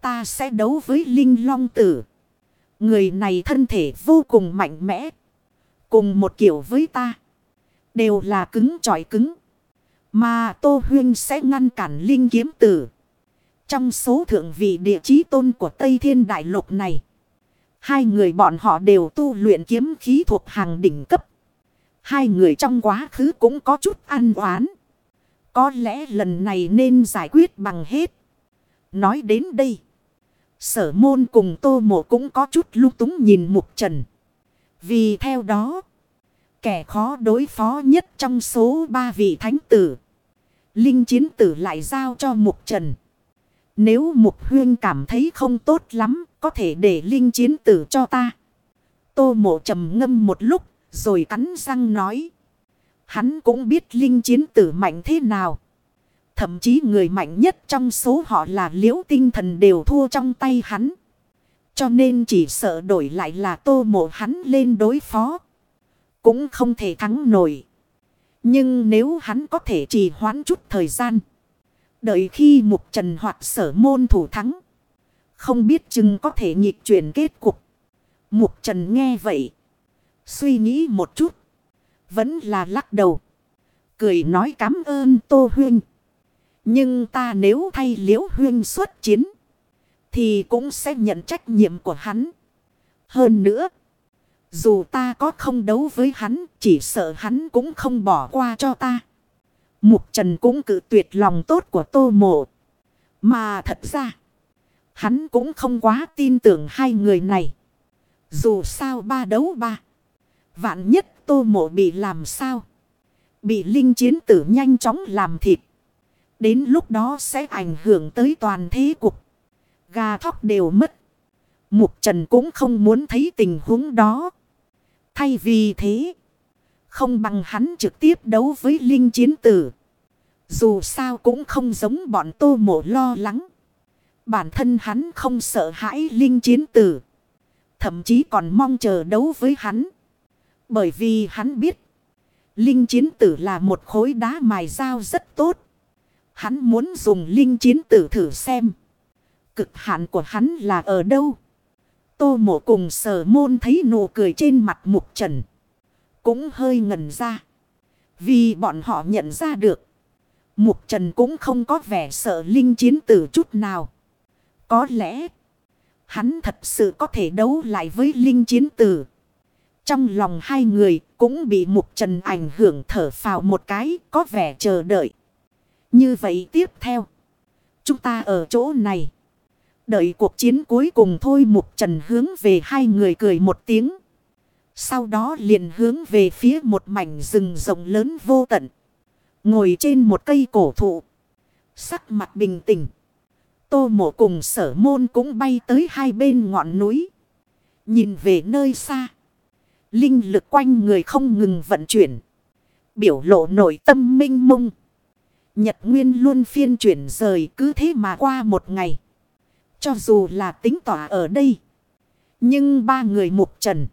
Ta sẽ đấu với Linh Long Tử. Người này thân thể vô cùng mạnh mẽ. Cùng một kiểu với ta. Đều là cứng trọi cứng. Mà Tô Huyên sẽ ngăn cản Linh Kiếm Tử. Trong số thượng vị địa chí tôn của Tây Thiên Đại Lục này. Hai người bọn họ đều tu luyện kiếm khí thuộc hàng đỉnh cấp. Hai người trong quá khứ cũng có chút ăn oán. Có lẽ lần này nên giải quyết bằng hết. Nói đến đây. Sở môn cùng tô mộ cũng có chút lung túng nhìn mục trần. Vì theo đó. Kẻ khó đối phó nhất trong số ba vị thánh tử. Linh chiến tử lại giao cho mục trần. Nếu mục huyên cảm thấy không tốt lắm. Có thể để linh chiến tử cho ta. Tô mộ trầm ngâm một lúc. Rồi cắn răng nói. Hắn cũng biết linh chiến tử mạnh thế nào. Thậm chí người mạnh nhất trong số họ là liễu tinh thần đều thua trong tay hắn. Cho nên chỉ sợ đổi lại là tô mộ hắn lên đối phó. Cũng không thể thắng nổi. Nhưng nếu hắn có thể trì hoãn chút thời gian. Đợi khi mục trần hoặc sở môn thủ thắng. Không biết chừng có thể nhịp chuyển kết cục. Mục trần nghe vậy. Suy nghĩ một chút. Vẫn là lắc đầu. Cười nói cảm ơn Tô huynh. Nhưng ta nếu thay liễu Huyên xuất chiến. Thì cũng sẽ nhận trách nhiệm của hắn. Hơn nữa. Dù ta có không đấu với hắn. Chỉ sợ hắn cũng không bỏ qua cho ta. Mục Trần cũng cự tuyệt lòng tốt của Tô Mộ. Mà thật ra. Hắn cũng không quá tin tưởng hai người này. Dù sao ba đấu ba. Vạn nhất tô mộ bị làm sao? Bị linh chiến tử nhanh chóng làm thịt. Đến lúc đó sẽ ảnh hưởng tới toàn thế cục. Gà thóc đều mất. Mục Trần cũng không muốn thấy tình huống đó. Thay vì thế. Không bằng hắn trực tiếp đấu với linh chiến tử. Dù sao cũng không giống bọn tô mộ lo lắng. Bản thân hắn không sợ hãi linh chiến tử. Thậm chí còn mong chờ đấu với hắn. Bởi vì hắn biết. Linh chiến tử là một khối đá mài dao rất tốt. Hắn muốn dùng linh chiến tử thử xem. Cực hạn của hắn là ở đâu? Tô mộ cùng sở môn thấy nụ cười trên mặt mục trần. Cũng hơi ngần ra. Vì bọn họ nhận ra được. Mục trần cũng không có vẻ sợ linh chiến tử chút nào. Có lẽ. Hắn thật sự có thể đấu lại với linh chiến tử. Trong lòng hai người cũng bị mục trần ảnh hưởng thở phào một cái, có vẻ chờ đợi. Như vậy tiếp theo. Chúng ta ở chỗ này. Đợi cuộc chiến cuối cùng thôi mục trần hướng về hai người cười một tiếng. Sau đó liền hướng về phía một mảnh rừng rộng lớn vô tận. Ngồi trên một cây cổ thụ. Sắc mặt bình tĩnh. Tô mộ cùng sở môn cũng bay tới hai bên ngọn núi. Nhìn về nơi xa. Linh lực quanh người không ngừng vận chuyển. Biểu lộ nội tâm minh mông. Nhật Nguyên luôn phiên chuyển rời cứ thế mà qua một ngày. Cho dù là tính tỏa ở đây. Nhưng ba người mục trần.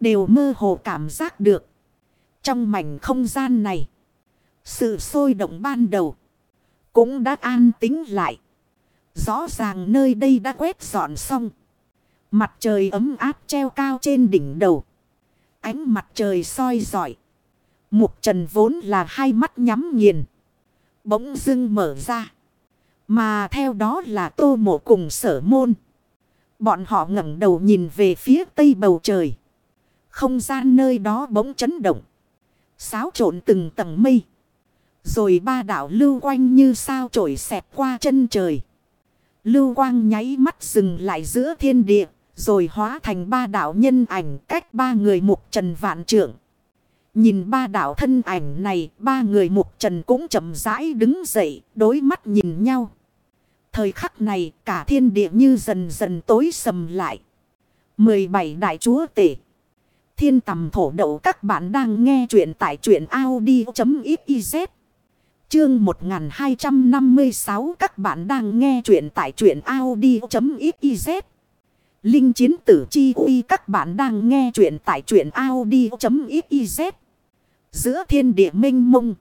Đều mơ hồ cảm giác được. Trong mảnh không gian này. Sự sôi động ban đầu. Cũng đã an tính lại. Rõ ràng nơi đây đã quét dọn xong. Mặt trời ấm áp treo cao trên đỉnh đầu. Ánh mặt trời soi giỏi. Mục trần vốn là hai mắt nhắm nghiền. Bỗng dưng mở ra. Mà theo đó là tô mộ cùng sở môn. Bọn họ ngẩng đầu nhìn về phía tây bầu trời. Không gian nơi đó bỗng chấn động. Xáo trộn từng tầng mây. Rồi ba đảo lưu quanh như sao trổi xẹp qua chân trời. Lưu quang nháy mắt dừng lại giữa thiên địa. Rồi hóa thành ba đạo nhân ảnh cách ba người mục trần vạn trượng. Nhìn ba đạo thân ảnh này, ba người mục trần cũng chậm rãi đứng dậy, đối mắt nhìn nhau. Thời khắc này, cả thiên địa như dần dần tối sầm lại. 17 Đại Chúa Tể Thiên tầm thổ đậu các bạn đang nghe chuyện tại truyện Audi.xyz Chương 1256 các bạn đang nghe chuyện tại truyện Audi.xyz. Linh chiến tử chi uy các bạn đang nghe chuyện tại truyện Audi.xyz. Giữa thiên địa minh mông.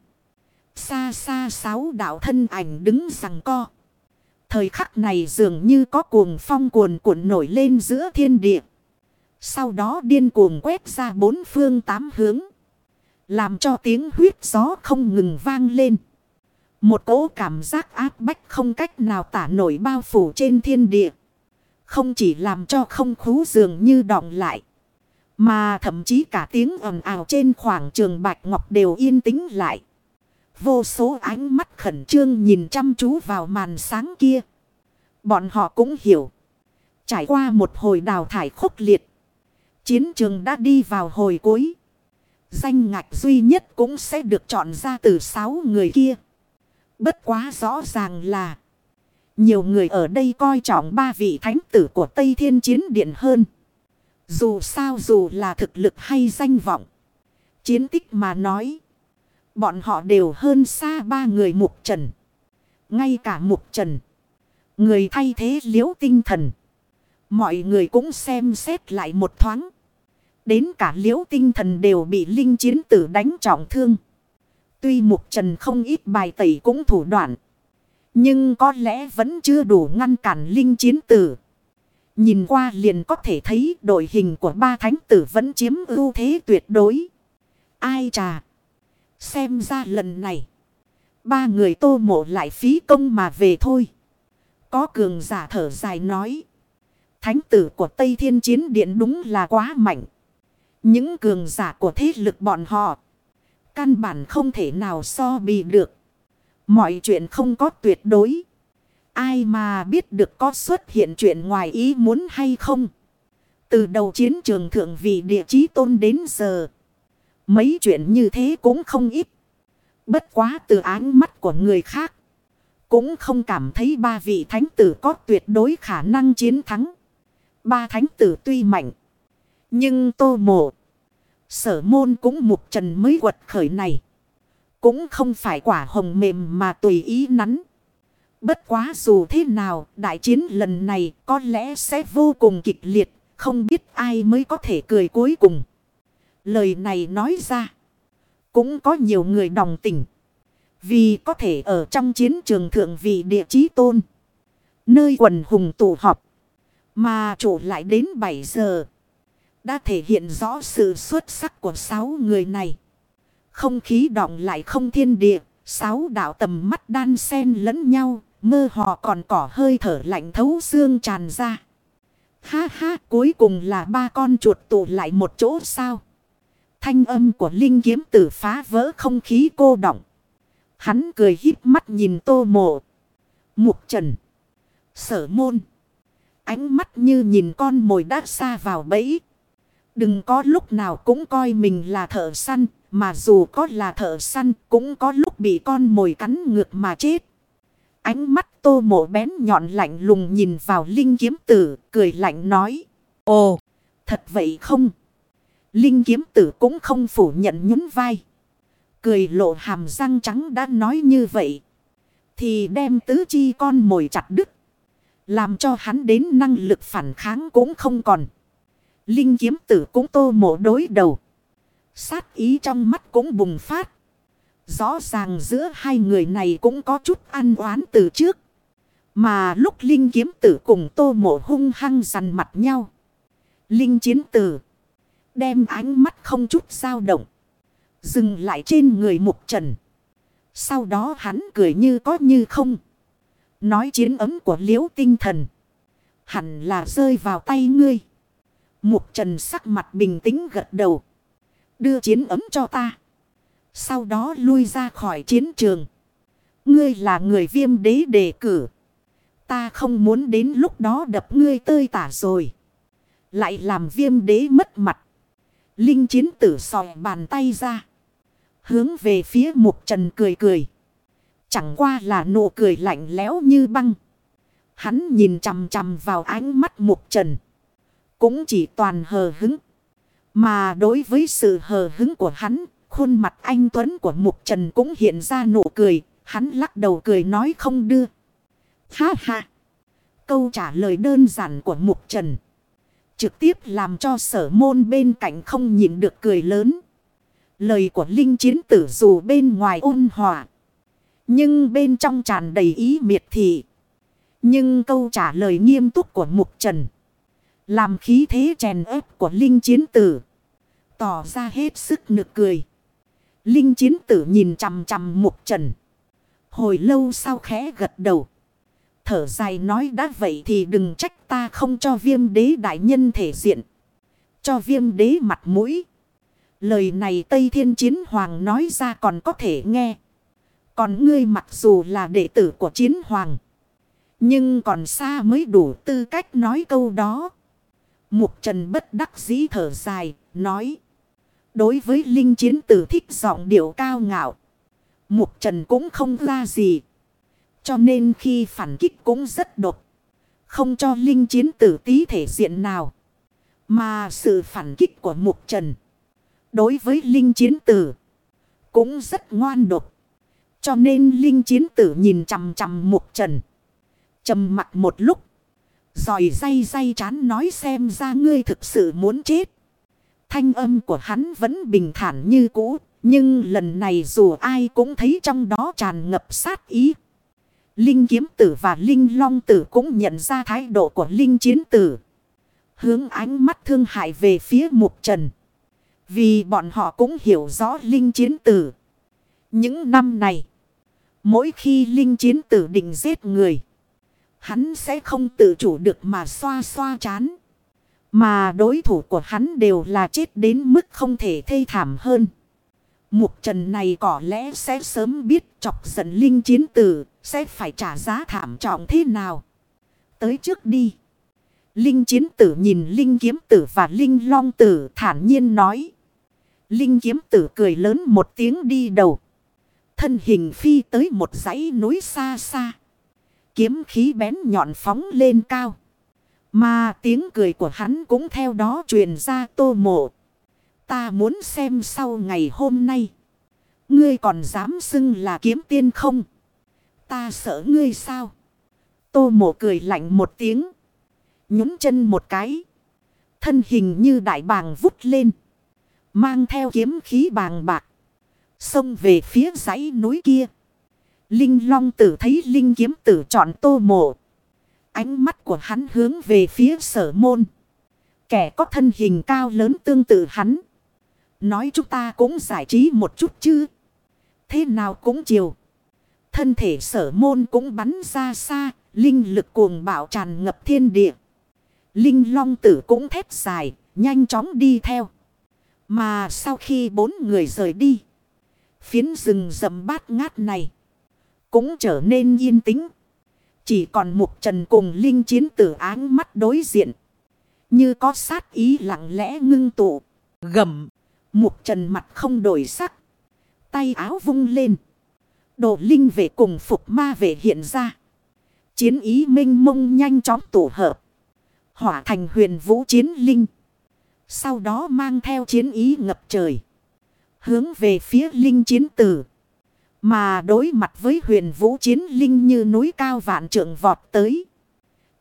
Xa xa sáu đạo thân ảnh đứng rằng co. Thời khắc này dường như có cuồng phong cuồn cuộn nổi lên giữa thiên địa. Sau đó điên cuồng quét ra bốn phương tám hướng. Làm cho tiếng huyết gió không ngừng vang lên. Một cỗ cảm giác áp bách không cách nào tả nổi bao phủ trên thiên địa. Không chỉ làm cho không khú dường như đọng lại. Mà thậm chí cả tiếng ầm ào trên khoảng trường Bạch Ngọc đều yên tĩnh lại. Vô số ánh mắt khẩn trương nhìn chăm chú vào màn sáng kia. Bọn họ cũng hiểu. Trải qua một hồi đào thải khốc liệt. Chiến trường đã đi vào hồi cuối. Danh ngạch duy nhất cũng sẽ được chọn ra từ sáu người kia. Bất quá rõ ràng là. Nhiều người ở đây coi trọng ba vị thánh tử của Tây Thiên Chiến Điện hơn. Dù sao dù là thực lực hay danh vọng. Chiến tích mà nói. Bọn họ đều hơn xa ba người mục trần. Ngay cả mục trần. Người thay thế liễu tinh thần. Mọi người cũng xem xét lại một thoáng. Đến cả liễu tinh thần đều bị linh chiến tử đánh trọng thương. Tuy mục trần không ít bài tẩy cũng thủ đoạn. Nhưng có lẽ vẫn chưa đủ ngăn cản linh chiến tử. Nhìn qua liền có thể thấy đội hình của ba thánh tử vẫn chiếm ưu thế tuyệt đối. Ai trà. Xem ra lần này. Ba người tô mộ lại phí công mà về thôi. Có cường giả thở dài nói. Thánh tử của Tây Thiên Chiến Điện đúng là quá mạnh. Những cường giả của thế lực bọn họ. Căn bản không thể nào so bì được. Mọi chuyện không có tuyệt đối. Ai mà biết được có xuất hiện chuyện ngoài ý muốn hay không. Từ đầu chiến trường thượng vị địa chí tôn đến giờ. Mấy chuyện như thế cũng không ít. Bất quá từ áng mắt của người khác. Cũng không cảm thấy ba vị thánh tử có tuyệt đối khả năng chiến thắng. Ba thánh tử tuy mạnh. Nhưng tô mộ. Sở môn cũng mục trần mới quật khởi này. Cũng không phải quả hồng mềm mà tùy ý nắn. Bất quá dù thế nào, đại chiến lần này có lẽ sẽ vô cùng kịch liệt, không biết ai mới có thể cười cuối cùng. Lời này nói ra, cũng có nhiều người đồng tình. Vì có thể ở trong chiến trường thượng vị địa chí tôn. Nơi quần hùng tụ họp. Mà chủ lại đến 7 giờ. Đã thể hiện rõ sự xuất sắc của sáu người này. Không khí động lại không thiên địa. Sáu đạo tầm mắt đan xen lẫn nhau. Mơ họ còn cỏ hơi thở lạnh thấu xương tràn ra. Ha ha, cuối cùng là ba con chuột tụ lại một chỗ sao. Thanh âm của linh kiếm tử phá vỡ không khí cô động. Hắn cười híp mắt nhìn tô mộ. Mục trần. Sở môn. Ánh mắt như nhìn con mồi đã xa vào bẫy. Đừng có lúc nào cũng coi mình là thợ săn. Mà dù có là thợ săn cũng có lúc bị con mồi cắn ngược mà chết. Ánh mắt tô mộ bén nhọn lạnh lùng nhìn vào linh kiếm tử. Cười lạnh nói. Ồ, thật vậy không? Linh kiếm tử cũng không phủ nhận nhún vai. Cười lộ hàm răng trắng đã nói như vậy. Thì đem tứ chi con mồi chặt đứt. Làm cho hắn đến năng lực phản kháng cũng không còn. Linh kiếm tử cũng tô mộ đối đầu. Sát ý trong mắt cũng bùng phát. Rõ ràng giữa hai người này cũng có chút ăn oán từ trước. Mà lúc Linh kiếm tử cùng tô mộ hung hăng dằn mặt nhau. Linh chiến tử. Đem ánh mắt không chút dao động. Dừng lại trên người mục trần. Sau đó hắn cười như có như không. Nói chiến ấm của liễu tinh thần. Hẳn là rơi vào tay ngươi. Mục trần sắc mặt bình tĩnh gật đầu. Đưa chiến ấm cho ta. Sau đó lui ra khỏi chiến trường. Ngươi là người viêm đế đề cử. Ta không muốn đến lúc đó đập ngươi tơi tả rồi. Lại làm viêm đế mất mặt. Linh chiến tử sòi bàn tay ra. Hướng về phía mục trần cười cười. Chẳng qua là nụ cười lạnh lẽo như băng. Hắn nhìn chằm chằm vào ánh mắt mục trần. Cũng chỉ toàn hờ hứng. Mà đối với sự hờ hứng của hắn, khuôn mặt anh Tuấn của Mục Trần cũng hiện ra nụ cười, Hắn lắc đầu cười nói không đưa. Ha ha. Câu trả lời đơn giản của Mục Trần. Trực tiếp làm cho sở môn bên cạnh không nhìn được cười lớn. Lời của Linh Chiến Tử dù bên ngoài ôn hòa. Nhưng bên trong tràn đầy ý miệt thị. Nhưng câu trả lời nghiêm túc của Mục Trần. Làm khí thế chèn ép của Linh Chiến Tử. Tỏ ra hết sức nực cười. Linh Chiến Tử nhìn chằm chằm Mục Trần. Hồi lâu sau khẽ gật đầu. Thở dài nói đã vậy thì đừng trách ta không cho viêm đế đại nhân thể diện. Cho viêm đế mặt mũi. Lời này Tây Thiên Chiến Hoàng nói ra còn có thể nghe. Còn ngươi mặc dù là đệ tử của Chiến Hoàng. Nhưng còn xa mới đủ tư cách nói câu đó. Mục Trần bất đắc dĩ thở dài, nói. Đối với Linh Chiến tử thích giọng điệu cao ngạo. Mục Trần cũng không ra gì. Cho nên khi phản kích cũng rất đột. Không cho Linh Chiến tử tí thể diện nào. Mà sự phản kích của Mục Trần. Đối với Linh Chiến tử. Cũng rất ngoan độc. Cho nên Linh Chiến tử nhìn chằm chằm Mục Trần. trầm mặt một lúc. Rồi day day chán nói xem ra ngươi thực sự muốn chết. Thanh âm của hắn vẫn bình thản như cũ. Nhưng lần này dù ai cũng thấy trong đó tràn ngập sát ý. Linh kiếm tử và Linh long tử cũng nhận ra thái độ của Linh chiến tử. Hướng ánh mắt thương hại về phía mục trần. Vì bọn họ cũng hiểu rõ Linh chiến tử. Những năm này. Mỗi khi Linh chiến tử định giết người. Hắn sẽ không tự chủ được mà xoa xoa chán. Mà đối thủ của hắn đều là chết đến mức không thể thê thảm hơn. Mục trần này có lẽ sẽ sớm biết chọc giận linh chiến tử, sẽ phải trả giá thảm trọng thế nào. Tới trước đi. Linh chiến tử nhìn linh kiếm tử và linh long tử thản nhiên nói. Linh kiếm tử cười lớn một tiếng đi đầu. Thân hình phi tới một dãy núi xa xa. Kiếm khí bén nhọn phóng lên cao. Mà tiếng cười của hắn cũng theo đó truyền ra tô mộ. Ta muốn xem sau ngày hôm nay. Ngươi còn dám xưng là kiếm tiên không? Ta sợ ngươi sao? Tô mộ cười lạnh một tiếng. Nhún chân một cái. Thân hình như đại bàng vút lên. Mang theo kiếm khí bàng bạc. Xông về phía dãy núi kia. Linh long tử thấy linh kiếm tử chọn tô mộ. Ánh mắt của hắn hướng về phía sở môn. Kẻ có thân hình cao lớn tương tự hắn. Nói chúng ta cũng giải trí một chút chứ. Thế nào cũng chiều. Thân thể sở môn cũng bắn ra xa. Linh lực cuồng bạo tràn ngập thiên địa. Linh long tử cũng thép dài. Nhanh chóng đi theo. Mà sau khi bốn người rời đi. Phiến rừng rậm bát ngát này. Cũng trở nên yên tĩnh. Chỉ còn mục trần cùng linh chiến tử áng mắt đối diện. Như có sát ý lặng lẽ ngưng tụ. Gầm. Mục trần mặt không đổi sắc. Tay áo vung lên. Đồ linh về cùng phục ma về hiện ra. Chiến ý minh mông nhanh chóng tổ hợp. Hỏa thành huyền vũ chiến linh. Sau đó mang theo chiến ý ngập trời. Hướng về phía linh chiến tử. Mà đối mặt với huyền vũ chiến linh như núi cao vạn trượng vọt tới.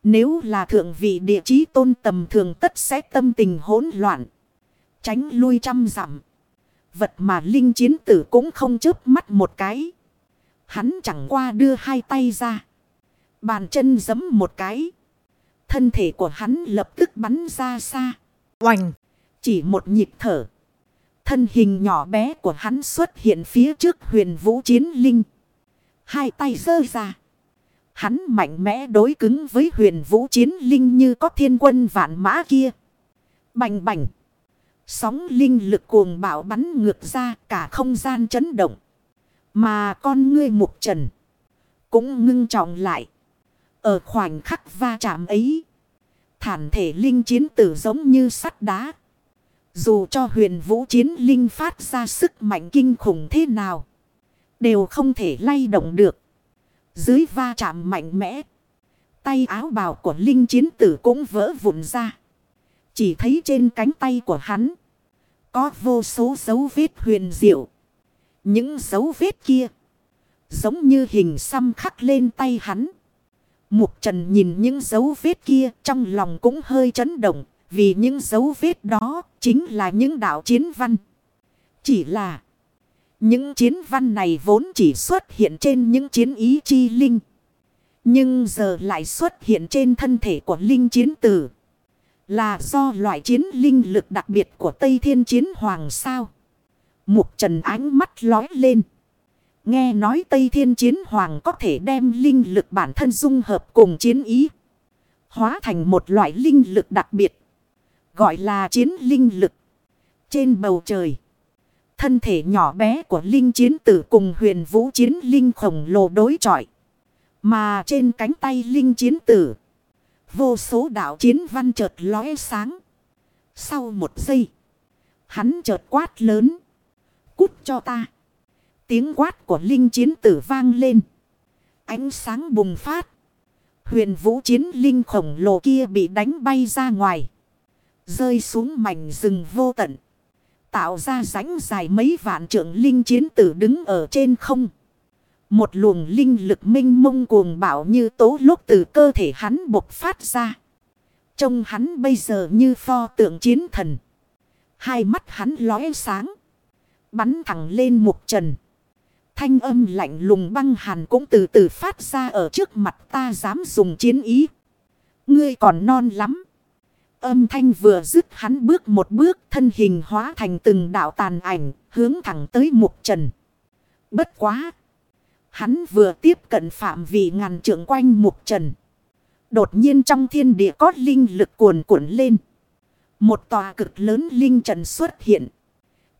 Nếu là thượng vị địa chí tôn tầm thường tất sẽ tâm tình hỗn loạn. Tránh lui trăm dặm. Vật mà linh chiến tử cũng không chớp mắt một cái. Hắn chẳng qua đưa hai tay ra. Bàn chân giấm một cái. Thân thể của hắn lập tức bắn ra xa. Oành. Chỉ một nhịp thở. Thân hình nhỏ bé của hắn xuất hiện phía trước huyền vũ chiến linh. Hai tay giơ ra. Hắn mạnh mẽ đối cứng với huyền vũ chiến linh như có thiên quân vạn mã kia. Bành bành. Sóng linh lực cuồng bạo bắn ngược ra, cả không gian chấn động. Mà con ngươi mục trần. Cũng ngưng trọng lại. Ở khoảnh khắc va chạm ấy. Thản thể linh chiến tử giống như sắt đá. Dù cho huyền vũ chiến linh phát ra sức mạnh kinh khủng thế nào. Đều không thể lay động được. Dưới va chạm mạnh mẽ. Tay áo bào của linh chiến tử cũng vỡ vụn ra. Chỉ thấy trên cánh tay của hắn. Có vô số dấu vết huyền diệu. Những dấu vết kia. Giống như hình xăm khắc lên tay hắn. Mục trần nhìn những dấu vết kia trong lòng cũng hơi chấn động. Vì những dấu vết đó chính là những đạo chiến văn. Chỉ là những chiến văn này vốn chỉ xuất hiện trên những chiến ý chi linh. Nhưng giờ lại xuất hiện trên thân thể của linh chiến tử. Là do loại chiến linh lực đặc biệt của Tây Thiên Chiến Hoàng sao. Mục trần ánh mắt lói lên. Nghe nói Tây Thiên Chiến Hoàng có thể đem linh lực bản thân dung hợp cùng chiến ý. Hóa thành một loại linh lực đặc biệt. Gọi là chiến linh lực. Trên bầu trời. Thân thể nhỏ bé của linh chiến tử cùng huyền vũ chiến linh khổng lồ đối chọi. Mà trên cánh tay linh chiến tử. Vô số đạo chiến văn chợt lóe sáng. Sau một giây. Hắn chợt quát lớn. Cút cho ta. Tiếng quát của linh chiến tử vang lên. Ánh sáng bùng phát. Huyền vũ chiến linh khổng lồ kia bị đánh bay ra ngoài. Rơi xuống mảnh rừng vô tận. Tạo ra rãnh dài mấy vạn trượng linh chiến tử đứng ở trên không. Một luồng linh lực minh mông cuồng bạo như tố lúc từ cơ thể hắn bộc phát ra. Trông hắn bây giờ như pho tượng chiến thần. Hai mắt hắn lóe sáng. Bắn thẳng lên mục trần. Thanh âm lạnh lùng băng hàn cũng từ từ phát ra ở trước mặt ta dám dùng chiến ý. Ngươi còn non lắm. Âm thanh vừa dứt hắn bước một bước thân hình hóa thành từng đạo tàn ảnh, hướng thẳng tới mục trần. Bất quá. Hắn vừa tiếp cận phạm vị ngàn trượng quanh mục trần. Đột nhiên trong thiên địa có linh lực cuồn cuộn lên. Một tòa cực lớn linh trần xuất hiện.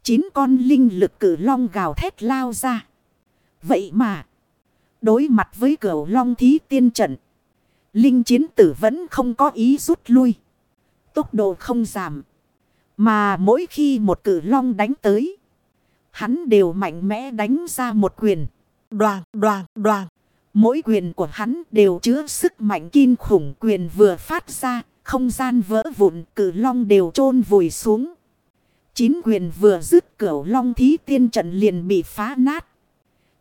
Chín con linh lực cử long gào thét lao ra. Vậy mà. Đối mặt với cửu long thí tiên trận. Linh chiến tử vẫn không có ý rút lui. Tốc độ không giảm. Mà mỗi khi một cử long đánh tới. Hắn đều mạnh mẽ đánh ra một quyền. Đoàn, đoàn, đoàn. Mỗi quyền của hắn đều chứa sức mạnh kinh khủng quyền vừa phát ra. Không gian vỡ vụn cử long đều chôn vùi xuống. Chín quyền vừa dứt cửu long thí tiên trận liền bị phá nát.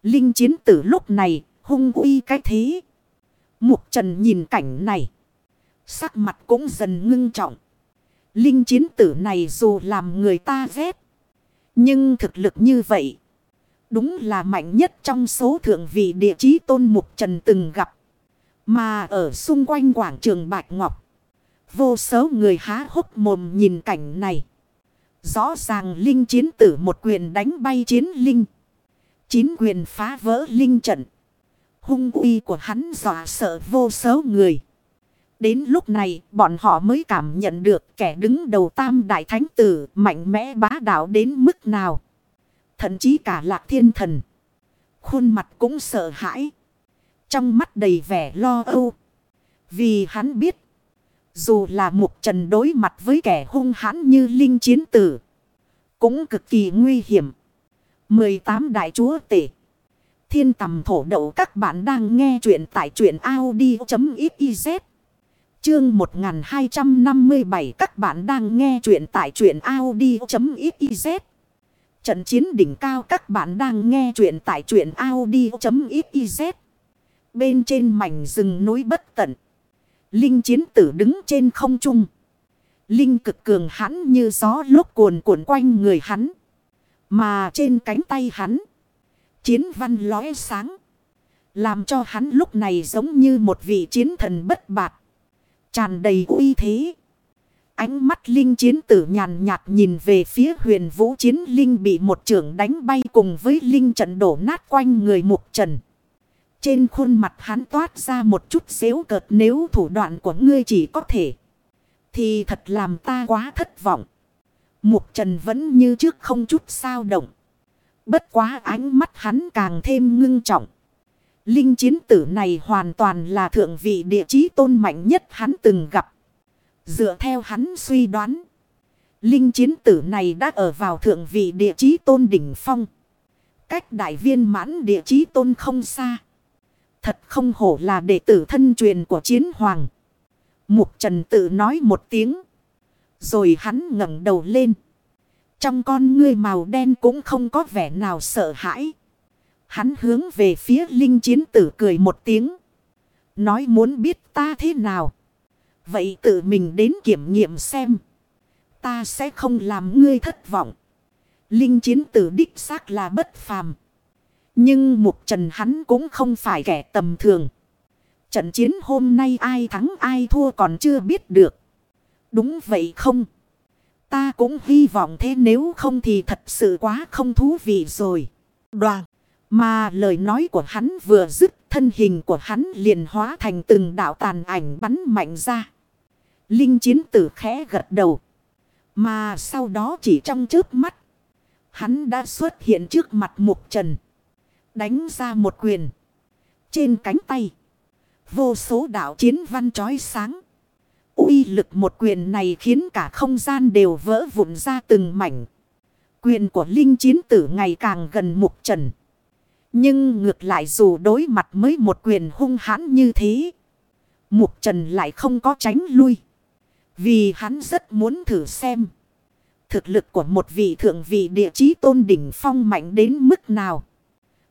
Linh chiến tử lúc này hung uy cái thế. Mục trần nhìn cảnh này. Sắc mặt cũng dần ngưng trọng. Linh chiến tử này dù làm người ta ghét. Nhưng thực lực như vậy. Đúng là mạnh nhất trong số thượng vị địa chí tôn mục trần từng gặp. Mà ở xung quanh quảng trường Bạch Ngọc. Vô số người há hốc mồm nhìn cảnh này. Rõ ràng linh chiến tử một quyền đánh bay chiến linh. Chín quyền phá vỡ linh trận. Hung uy của hắn dọa sợ vô số người. Đến lúc này, bọn họ mới cảm nhận được kẻ đứng đầu tam đại thánh tử mạnh mẽ bá đạo đến mức nào. Thậm chí cả lạc thiên thần. Khuôn mặt cũng sợ hãi. Trong mắt đầy vẻ lo âu. Vì hắn biết. Dù là mục trần đối mặt với kẻ hung hãn như linh chiến tử. Cũng cực kỳ nguy hiểm. 18 đại chúa tể. Thiên tầm thổ đậu, các bạn đang nghe chuyện tại truyện Audi.xyz. Chương 1257 các bạn đang nghe chuyện tại truyện Audi.xyz. Trận chiến đỉnh cao, các bạn đang nghe chuyện tại truyện Audi.xyz. Bên trên mảnh rừng núi bất tận. Linh chiến tử đứng trên không trung. Linh cực cường hắn như gió lúc cuồn cuộn quanh người hắn. Mà trên cánh tay hắn. Chiến văn lóe sáng. Làm cho hắn lúc này giống như một vị chiến thần bất bạt. Tràn đầy uy thế. Ánh mắt linh chiến tử nhàn nhạt nhìn về phía huyền vũ chiến linh bị một trưởng đánh bay cùng với linh trận đổ nát quanh người mục trần. Trên khuôn mặt hắn toát ra một chút xéo cợt nếu thủ đoạn của ngươi chỉ có thể. Thì thật làm ta quá thất vọng. Mục trần vẫn như trước không chút sao động. Bất quá ánh mắt hắn càng thêm ngưng trọng. Linh chiến tử này hoàn toàn là thượng vị địa chí tôn mạnh nhất hắn từng gặp. Dựa theo hắn suy đoán. Linh chiến tử này đã ở vào thượng vị địa chí tôn đỉnh phong. Cách đại viên mãn địa chí tôn không xa. Thật không hổ là đệ tử thân truyền của chiến hoàng. Mục trần tự nói một tiếng. Rồi hắn ngẩng đầu lên. Trong con ngươi màu đen cũng không có vẻ nào sợ hãi. Hắn hướng về phía linh chiến tử cười một tiếng. Nói muốn biết ta thế nào. Vậy tự mình đến kiểm nghiệm xem. Ta sẽ không làm ngươi thất vọng. Linh chiến tử đích xác là bất phàm. Nhưng mục trần hắn cũng không phải kẻ tầm thường. Trận chiến hôm nay ai thắng ai thua còn chưa biết được. Đúng vậy không? Ta cũng hy vọng thế nếu không thì thật sự quá không thú vị rồi. Đoàn. Mà lời nói của hắn vừa dứt, thân hình của hắn liền hóa thành từng đạo tàn ảnh bắn mạnh ra. Linh chiến tử khẽ gật đầu. Mà sau đó chỉ trong trước mắt. Hắn đã xuất hiện trước mặt mục trần. Đánh ra một quyền. Trên cánh tay. Vô số đạo chiến văn trói sáng. uy lực một quyền này khiến cả không gian đều vỡ vụn ra từng mảnh. Quyền của linh chiến tử ngày càng gần mục trần. Nhưng ngược lại dù đối mặt mới một quyền hung hãn như thế. Mục trần lại không có tránh lui. Vì hắn rất muốn thử xem. Thực lực của một vị thượng vị địa chí tôn đỉnh phong mạnh đến mức nào.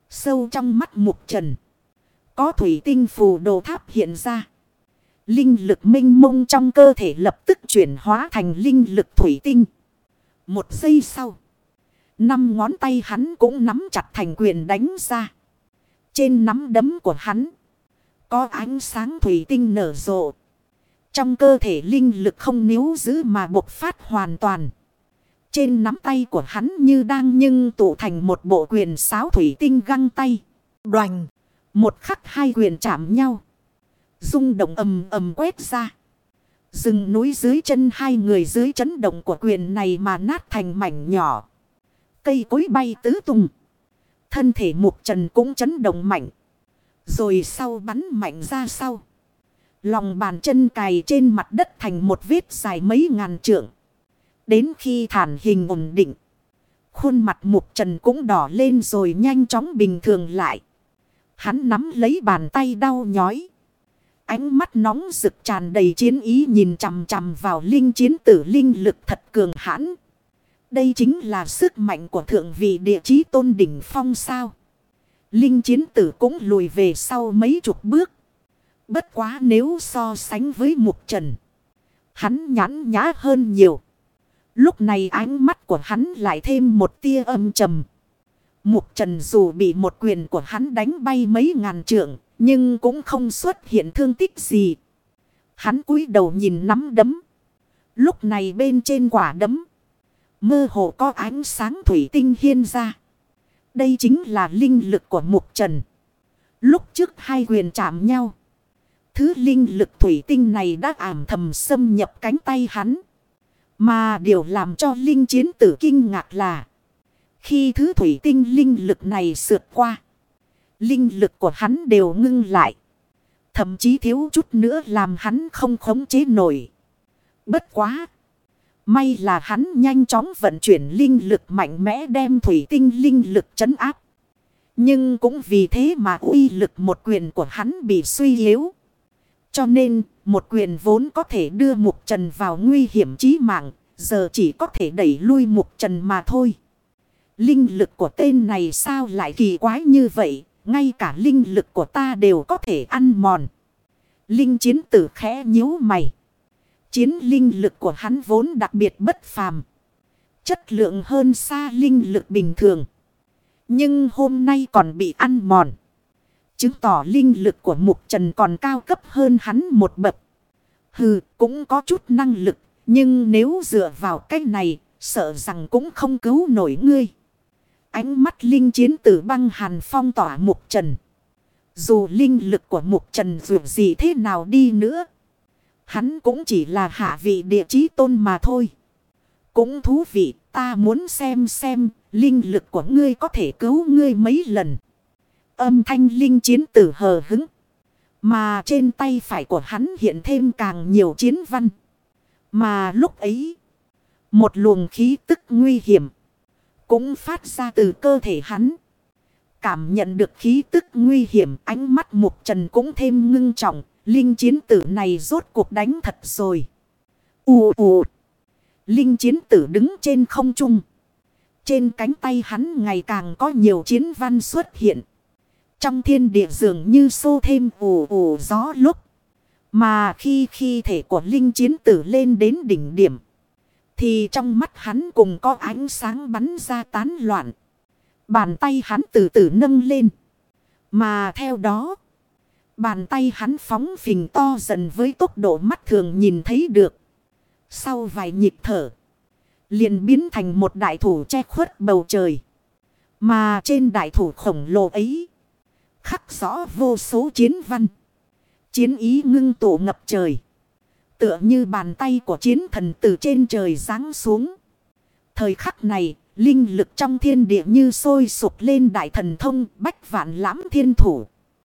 Sâu trong mắt mục trần. Có thủy tinh phù đồ tháp hiện ra. Linh lực minh mông trong cơ thể lập tức chuyển hóa thành linh lực thủy tinh. Một giây sau. Năm ngón tay hắn cũng nắm chặt thành quyền đánh ra. Trên nắm đấm của hắn. Có ánh sáng thủy tinh nở rộ. Trong cơ thể linh lực không níu giữ mà bộc phát hoàn toàn. Trên nắm tay của hắn như đang nhưng tụ thành một bộ quyền sáo thủy tinh găng tay. Đoành. Một khắc hai quyền chạm nhau. rung động ầm ầm quét ra. Rừng núi dưới chân hai người dưới chấn động của quyền này mà nát thành mảnh nhỏ. Cây cối bay tứ tung. Thân thể mục trần cũng chấn động mạnh. Rồi sau bắn mạnh ra sau. Lòng bàn chân cài trên mặt đất thành một vết dài mấy ngàn trượng. Đến khi thản hình ổn định. Khuôn mặt mục trần cũng đỏ lên rồi nhanh chóng bình thường lại. Hắn nắm lấy bàn tay đau nhói. Ánh mắt nóng rực tràn đầy chiến ý nhìn chằm chằm vào linh chiến tử linh lực thật cường hãn. Đây chính là sức mạnh của thượng vị địa chí tôn đỉnh phong sao. Linh chiến tử cũng lùi về sau mấy chục bước. Bất quá nếu so sánh với mục trần. Hắn nhãn nhã hơn nhiều. Lúc này ánh mắt của hắn lại thêm một tia âm trầm. Mục trần dù bị một quyền của hắn đánh bay mấy ngàn trượng. Nhưng cũng không xuất hiện thương tích gì. Hắn cúi đầu nhìn nắm đấm. Lúc này bên trên quả đấm. Mơ hồ có ánh sáng thủy tinh hiên ra. Đây chính là linh lực của mục trần. Lúc trước hai quyền chạm nhau. Thứ linh lực thủy tinh này đã ảm thầm xâm nhập cánh tay hắn. Mà điều làm cho linh chiến tử kinh ngạc là. Khi thứ thủy tinh linh lực này sượt qua. Linh lực của hắn đều ngưng lại. Thậm chí thiếu chút nữa làm hắn không khống chế nổi. Bất quá. May là hắn nhanh chóng vận chuyển linh lực mạnh mẽ đem thủy tinh linh lực chấn áp. Nhưng cũng vì thế mà uy lực một quyền của hắn bị suy yếu. Cho nên, một quyền vốn có thể đưa Mục Trần vào nguy hiểm chí mạng, giờ chỉ có thể đẩy lui Mục Trần mà thôi. Linh lực của tên này sao lại kỳ quái như vậy, ngay cả linh lực của ta đều có thể ăn mòn. Linh chiến tử khẽ nhíu mày. Chiến linh lực của hắn vốn đặc biệt bất phàm. Chất lượng hơn xa linh lực bình thường. Nhưng hôm nay còn bị ăn mòn. Chứng tỏ linh lực của mục trần còn cao cấp hơn hắn một bậc. Hừ, cũng có chút năng lực. Nhưng nếu dựa vào cách này, sợ rằng cũng không cứu nổi ngươi. Ánh mắt linh chiến tử băng hàn phong tỏa mục trần. Dù linh lực của mục trần dù gì thế nào đi nữa. Hắn cũng chỉ là hạ vị địa chí tôn mà thôi. Cũng thú vị, ta muốn xem xem, linh lực của ngươi có thể cứu ngươi mấy lần. Âm thanh linh chiến tử hờ hứng. Mà trên tay phải của hắn hiện thêm càng nhiều chiến văn. Mà lúc ấy, một luồng khí tức nguy hiểm cũng phát ra từ cơ thể hắn. Cảm nhận được khí tức nguy hiểm ánh mắt mục trần cũng thêm ngưng trọng. Linh chiến tử này rốt cuộc đánh thật rồi. Ú ù. Linh chiến tử đứng trên không trung. Trên cánh tay hắn ngày càng có nhiều chiến văn xuất hiện. Trong thiên địa dường như xô thêm ù ù gió lúc. Mà khi khi thể của linh chiến tử lên đến đỉnh điểm. Thì trong mắt hắn cùng có ánh sáng bắn ra tán loạn. Bàn tay hắn từ từ nâng lên. Mà theo đó. Bàn tay hắn phóng phình to dần với tốc độ mắt thường nhìn thấy được. Sau vài nhịp thở. Liền biến thành một đại thủ che khuất bầu trời. Mà trên đại thủ khổng lồ ấy. Khắc rõ vô số chiến văn. Chiến ý ngưng tụ ngập trời. Tựa như bàn tay của chiến thần từ trên trời giáng xuống. Thời khắc này, linh lực trong thiên địa như sôi sụp lên đại thần thông bách vạn lãm thiên thủ.